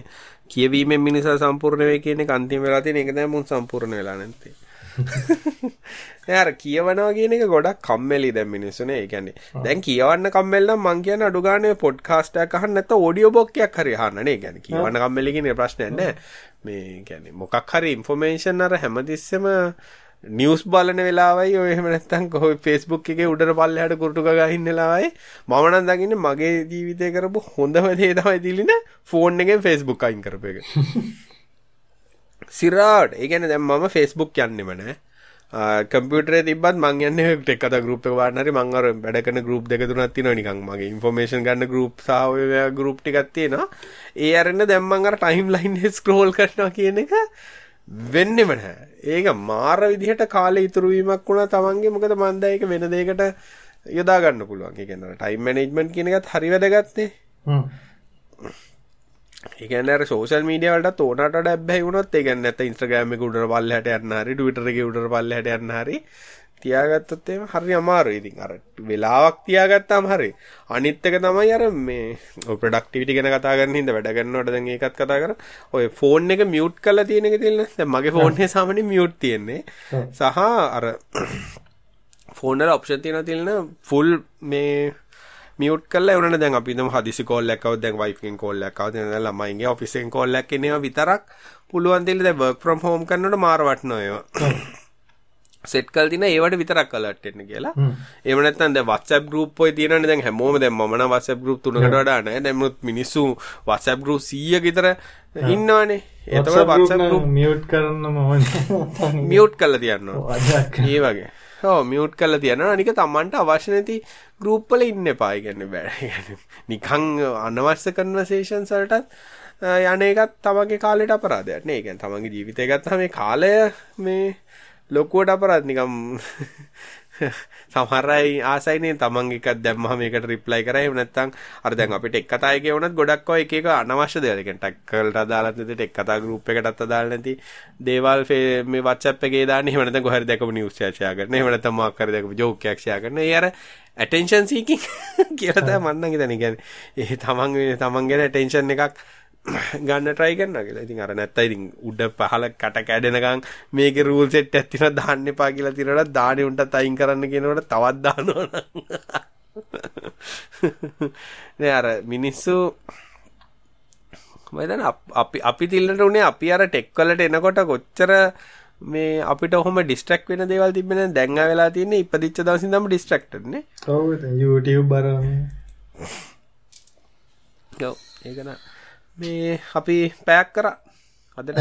කියවීම මිනිසා සම්පූර්ණ වේ කියන කන්තිම වෙලා තියෙන එක දැන් මුන් සම්පූර්ණ වෙලා නැත්තේ. යාර කියවනවා කියන එක ගොඩක් කම්මැලි දැන් මිනිස්සුනේ. ඒ කියන්නේ දැන් කියවන්න කම්මැලි නම් මං කියන්නේ අඩු ගානේ පොඩ්කාස්ට් එකක් අහන්න නැත්නම් ඔඩියෝ බොක් එකක් හරි අහන්න නේ. කියන්නේ කියවන්න කම්මැලි කියන ප්‍රශ්නයක් නෑ. මේ කියන්නේ මොකක් හරි ඉන්ෆෝමේෂන් අර හැමතිස්සෙම නිවස් බලන වෙලාවයි ඔය නැත්නම් කොහොම Facebook එකේ උඩර පල්ලෙහාට කුරුටු ගගා ඉන්න වෙලාවයි. මම නම් දකින්නේ මගේ ජීවිතේ කරපු හොඳම දේ තමයි දිලින ෆෝන් එකෙන් Facebook අයින් කරපු එක සිරාට ඒ කියන්නේ දැන් මම Facebook යන්නෙම නෑ. කම්පියුටරේ තිබ්බත් මං යන්නේ ටෙක් කතා ගෲප් එක වාරන හරි. මං අර වැඩ කරන ගෲප් දෙක තුනක් තියෙනවා. නිකන් මගේ ඉන්ෆෝමේෂන් ගන්න ගෲප් සහ ඔය ගෲප් ටිකක් තියෙනවා. ඒ අරන්න දැන් මං අර ටයිම් ලයින් එක ස්ක්‍රෝල් කරනවා කියන එක වෙන්නෙම නැහැ ඒක මාර විදිහට කාලේ ඉතුරු වීමක් වුණා තමන්ගේ. මොකද මන් දැන් ඒක වෙන දෙයකට යොදා ගන්න පුළුවන්. ඒ කියන්නේ ටයිම් මැනේජ්මන්ට් කියන එකත් හරි වැදගත් නේ ඒකන්න සෝෂල් මීඩිය වලට ඕනට ඩැබ්බැහි වුණොත් ඒ කියන්නේ නැත්නම් Instagram එක උඩට පල්ලෙහාට යන්න හරි Twitter එකේ උඩට පල්ලෙහාට යන්න හරි තියාගත්තොත් එහෙම හරි අමාරුයි. ඉතින් අර වෙලාවක් තියාගත්තාම හරි. අනිත් එක තමයි අර මේ ප්‍රොඩක්ටිවිටි ගැන කතා කරන හින්දා වැඩ කරනකොට දැන් ඒකත් කතා කර. ඔය ෆෝන් එක මියුට් කරලා තියෙන එක තියෙන දැන් මගේ ෆෝන් එකේ සාමාන්‍යයෙන් මියුට් තියෙන්නේ. සහ අර ෆෝන් වල ඔප්ෂන් තියෙන ෆුල් මේ මියුට් කරලා එවනට දැන් අපි හිතමු හදිසි කෝල් එකක් ආවොත් දැන් වයිෆ් එකෙන් කෝල් එකක් ආවොත් දැන් ළමයින්ගේ ඔෆිස් එකෙන් කෝල් එකක් එනවා විතරක්. පුළුවන් දෙයක් දැන් වර්ක් ෆ්‍රොම් හෝම් කරනකොට මාර වටනවා ඒවා. සෙට් කල් තින ඒවට විතරක් කලට්ටෙන්න කියලා. එමනත්තන්ද WhatsApp ගරුප් ඔය තියෙනවනේ දැන් හැමෝම දැන් මම නම් WhatsApp ගරුප් තුනකට වඩා නැහැ දැන් මිනිස්සු WhatsApp ගරුප් 100 කට ඉන්නවනේ. එතකොට WhatsApp ගරුප් මියුට් කරන්න මොන මියුට් කරලා තියන්න ඒ වගේ ඔව් මියුට් කරලා තියනවා. අනික Tamanට අවශ්‍ය නැති ගෲප් වල ඉන්න එපා. කියන්නේ බෑ. නිකන් අනවශ්‍ය කන්වර්සේෂන්ස් වලටත් යන එකත් තමන්ගේ කාලෙට අපරාධයක් නේ. ඒ කියන්නේ තමන්ගේ ජීවිතය ගත්තාම මේ කාලය මේ ලොකුවට අපරාධ. නිකම් සමහර අය ආසයිනේ තමන් එකක් දැම්මම මේකට රිප්ලයි කරා. එහෙම නැත්නම් අර දැන් අපිට එක් කතා එකේ වුණත් ගොඩක් අය එක එක අනවශ්‍ය දේවල්. ඒ කියන්නේ ටැක්කල්ට අදාළ නැති එක් කතා ගෲප් එකටත් අදාළ නැති දේවල් මේ WhatsApp එකේ දාන්න. එහෙම නැත්නම් කොහරි දැකපු නිවුස් එක ෂෙයා කරන. එහෙම නැත්නම් මොකක් හරි දැකපු ජෝක් එකක් ෂෙයා කරන. ඒ අර ඇටෙන්ෂන් සීකින් කියලා තමයි මම නම් හිතන්නේ. කියන්නේ ඒ තමන් තමන් ගැන ඇටෙන්ෂන් එකක් ගන්න ට්‍රයි කරන්න කියලා. ඉතින් අර නැත්නම් ඉතින් උඩ පහල කට කැඩෙනකන් මේකේ රූල් සෙට් එකක් තියෙනවා දාන්න එපා කියලා තියනකොට දාන්නේ උන්ටත් අයින් කරන්න කියනකොට තවත් දානවා නේ අර මිනිස්සු මම අපි අපි තිල්ලට උනේ අපි අර ටෙක් වලට එනකොට කොච්චර මේ අපිට ඔහොම ඩිස්ට්‍රැක්ට් වෙන දේවල් තිබෙන්නේ දැන් ආ වෙලා තියෙන්නේ ඉපදිච්ච දවසින් තමයි ඩිස්ට්‍රැක්ටඩ් නේ. ඔව් YouTube බලන්න. ඔව් ඒක නා මේ අපි පැයක් කර. අදට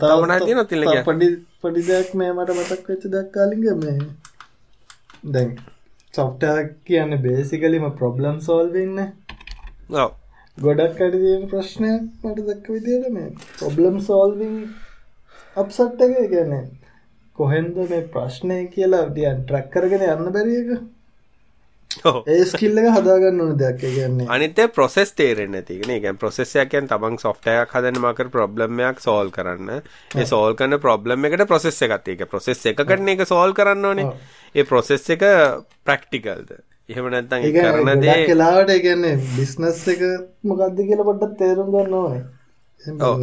තවන තින පඩි පඩි දෙයක් මේ මට මතක් වෙච්ච දක්කාලිග මේ. දැන් සොෆ්ටක් කියන්න බේසිකලිම ප්‍රොබ්ලම් සෝල්වෙන්න ගොඩක් අඩි තියෙන ප්‍රශ්නයක් මට දක්ක විදියට මේ ප්‍රොබ්ලම් සෝල්විං අප්සට්ටක ගැන කොහෙන්ද මේ ප්‍රශ්නය කියලා ඩියන් ට්‍රක් කරගෙන යන්න බැරික ඒ ස්කිල්ල හදාගන්න ඕන දෙයක්. කියන්නේ අනිත ප්‍රොසෙස් තේරෙන්න තිගෙන එක ප්‍රොසෙස්යකයන් තමන් සොෆ්ටයක් හදන මකර ප්‍රබ්ලම්මයක් සෝල් කරන්න. ඒ සෝල් කන්න ප්‍රබ්ලම් එකට ප්‍රොසෙස් එකත් ඒක ප්‍රොසෙස් එක කරන එක සෝල් කරන්න ඕනේ. ඒ ප්‍රොසෙස් එක ප්‍රක්ටිකල්ද එහෙම නැත්තන් කරන දේ කලාවට එකන්නේ බිස්නස් එක මොකක්ද කියල පොට්ටත් තේරුම් ගන්න ඕනේ.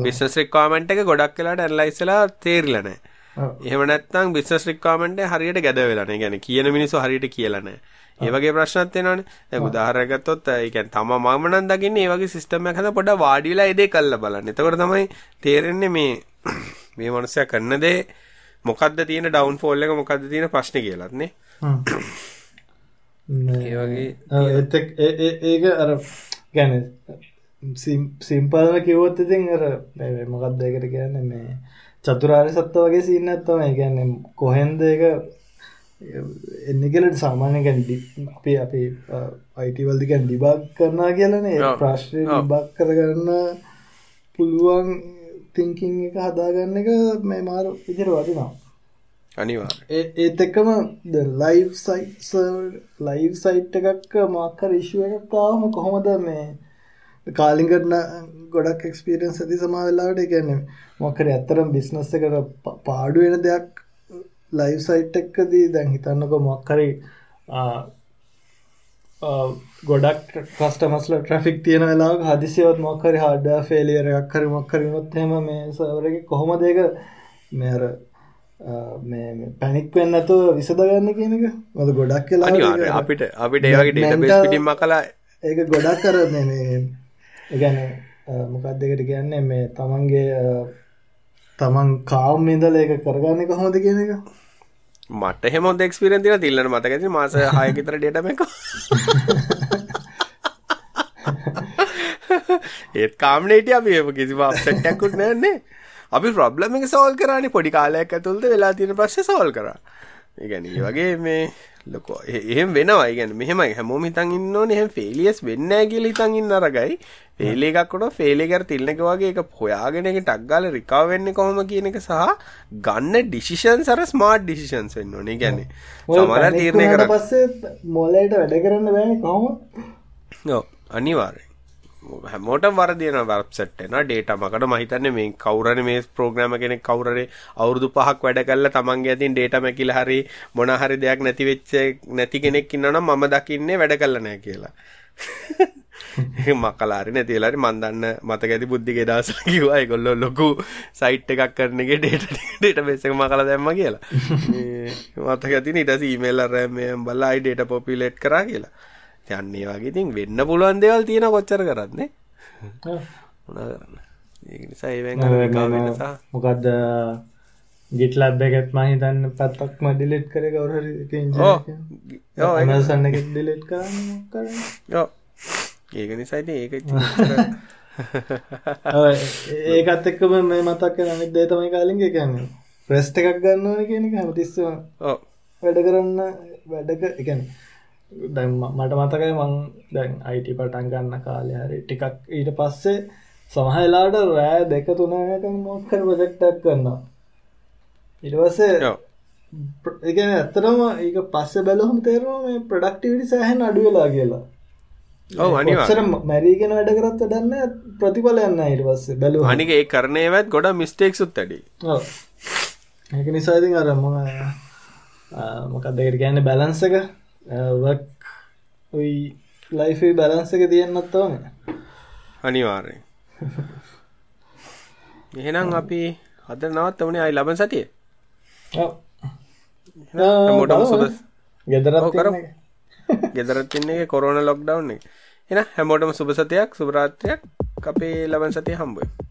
බිස්නස් රික්කාමෙන්ට් එක ගොඩක් කලාට ඇල්ලයිසලා තේරලනෑ එහෙම නැත්තම් බිස්නස් රික්කාමෙන්ට් හරියට ගැද වෙලානේ ගැන කියන මිනිස්සු හරියට කියලනෑ ඒ වගේ ප්‍රශ්නත් වෙනවනේ. දැන් උදාහරණයක් ගත්තොත් ඒ කියන්නේ තම මම නම් දකින්නේ මේ වගේ සිස්ටම් එකක් හදලා පොඩ්ඩක් වාඩි වෙලා ඒ දේ කළා බලන්න. එතකොට තමයි තේරෙන්නේ මේ මේ මනුස්සයා කරන දේ මොකද්ද තියෙන ඩවුන්ෆෝල් එක මොකද්ද තියෙන ප්‍රශ්නේ කියලාත් නේ. ඒ වගේ ඒක අර කියන්නේ සිම්පල්ව කිව්වොත් ඉතින් අර මොකක්ද ඒකට කියන්නේ මේ චතුරාර්ය සත්‍ය වගේ සීන් තමයි. ඒ කියන්නේ කොහෙන්ද ඒක එන්න කියලට සාමාන්‍යකැන් අපි අපි අයිටවල්දිකැන් ඩිබක් කරනා කියලනේ. ප්‍රශ්නය ඩිබක් කරගන්න පුළුවන් තිංකින් එක හදාගන්න එක මේ මාර ඉදිර වටිනා අනිවා ඒත් එක්කම ලයිව් සයිට් ලයිව් සයිට් එකක් මාකර ඉශ්ුව එකක් කාවම කොහොමද මේ කාලිගටන ගොඩක් එක්ස්පිරන්ස් ඇති සමා වෙලාට ගැන මොකර ඇත්තරම් බිස්නස්ස එකට පාඩුවෙන දෙයක් ලයිව් සයිට් එක්කදී දැන් හිතන්නක මොක්කරි ගොඩක් කස්ටමස්ල ට්‍රෆික් තියෙන වෙලා හදිසිවත් මොක්කරි හඩ ෆෙලියරයක් හරි මොක්කරනොත් හෙම මේ සවරක කොහොම දෙක මෙර පැනික් වෙන්නතු විසදගන්න කියනක මද ගොඩක් කියලා අපිට අපිට ඒවගේ ඩේට පිටිම්ම කලා ඒක ගොඩක් කර ගැන මොකක් දෙකට කියන්නේ මේ තමන්ගේ තමන් කාම් ඉඳල ඒක කරගන්න කොහොමද කියන එක මට හෙමොද එක්ස්පිරෙන් තින තිල්ලන මතකති මාස හයකිතර ඩේටම එක ඒත් කාමනේට අපි ඒ කිසි අපසට්ටැකුත් නෑන්නේ අපි ප්‍රබ්ලම එක සෝල් කරන්නේ පොඩි කාලයක් ඇතුළද වෙලා තියෙන ප්‍රශ්න සෝල් කර. ඒගැන වගේ මේ ලොකෝ. එහෙම වෙනවා. ඉගැන මෙහෙමයි. හැමෝම හිතන් ඉන්න එහෙම ෆේලියස් වෙන්නේ නැහැ කියලා හිතන් ඉන්න අරගයි. ෆේල් එකක් වුණා ෆේල් එක තිල්න එක වගේ එක හොයාගෙන එක ටක් ගාලා රිකවර් වෙන්නේ කොහොම කියන එක සහ ගන්න ඩිසිෂන්ස් අර ස්මාර්ට් ඩිසිෂන්ස් වෙන්න ඕනේ. කියන්නේ සමහර තීරණය කරලා පස්සේ මොලේට වැඩ කරන්න බෑනේ කොහොමද? ඔව් හැමෝටම වරදින වෙබ්සයිට් එක ඩේටා මකට මම හිතන්නේ මේ කවුරුරේ මේ ප්‍රෝග්‍රෑමර් කෙනෙක් කවුරුරේ අවුරුදු 5ක් වැඩ කරලා තමන්ගේ අතින් ඩේටා මැකිලා හරි මොන හරි දෙයක් නැති වෙච්ච නැති කෙනෙක් ඉන්නවනම් මම දකින්නේ වැඩ නැහැ කියලා. මක්කලාරි නැතිලාරි මන් දන්න මතක ඇති බුද්ධිගේ දවසල කිව්වා ඒගොල්ලෝ ලොකු සයිට් එකක් කරන එකේ ඩේටා ඩේටාබේස් එක මකලා දැම්මා කියලා. මතක ඇතිනේ ඊට පස්සේ ඊමේල් අර මේ බලලා ආයි ඩේටා පොපියුලේට් කරා කියලා. යන්නේ වගේ. ඉතින් වෙන්න පුළුවන් දේවල් තියෙන කොච්චර කරන්නේ? මොනා කරන්න? ඒක නිසා අර රිකවර් වෙන සහ මොකද්ද? ගිට ලබ් එකත් මහිතන්න පත්තක්ම ඩිලිට් කර කවර ඕ. ඕ ඒක- මසන්න එක ඩිලිට් කරන්න කරන්න. යෝ ඒක නිසායිට ඒක ඒකත් එක්කම මේ මතක් නමත් දේ තමයි කාලින්ගේ කියන්නේ. ප්‍රෙස්ට එකක් ගන්නවන කියන එක හැමතිස්සම ඕ. වැඩ කරන්න වැඩක එකන දැන් මට මතකයි මං දැන් අයිට පටන් ගන්න කාලය හරි ටිකක් ඊට පස්සේ සමහලාට රෑ දෙක තුනක මොක්කර ප්‍රජෙක්ටක් කරන්න ඉටවස්සේ එකන ඇත්තරම ඒක පස්ස බැලහම තේරවා මේ ප්‍රඩක්ටිවිටි සෑහන් අඩුවෙලා කියලා. ඔච්චර මැරීගෙන වැඩ කරත් දන්න ප්‍රතිඵල යන්න ඉට පස්සේ බැලු අනික ඒ කරනයවත් ගොඩ මිස්ටේක් සුත් ඇඩි ඒක නිසාති අරම මොකක් දෙකට ගැන්න බැලන්ස එක. වක් ලයිෆී බැලන්ස එක තියෙන්න්නත් ඕන. අනිවාරය එහෙනම් අපි හද නවත් වනේ අයි ලබන් සතිය. හැමෝටම සුබ ගෙදරත් කරමු. තියෙන එක. ගෙදරත්තින්නේ කොරෝන ලොක්ඩව් එක. එන හැමෝටම සුභ සතයක් සුභරාත්‍රයක් අපේ ලබන් සතිය හම්බුව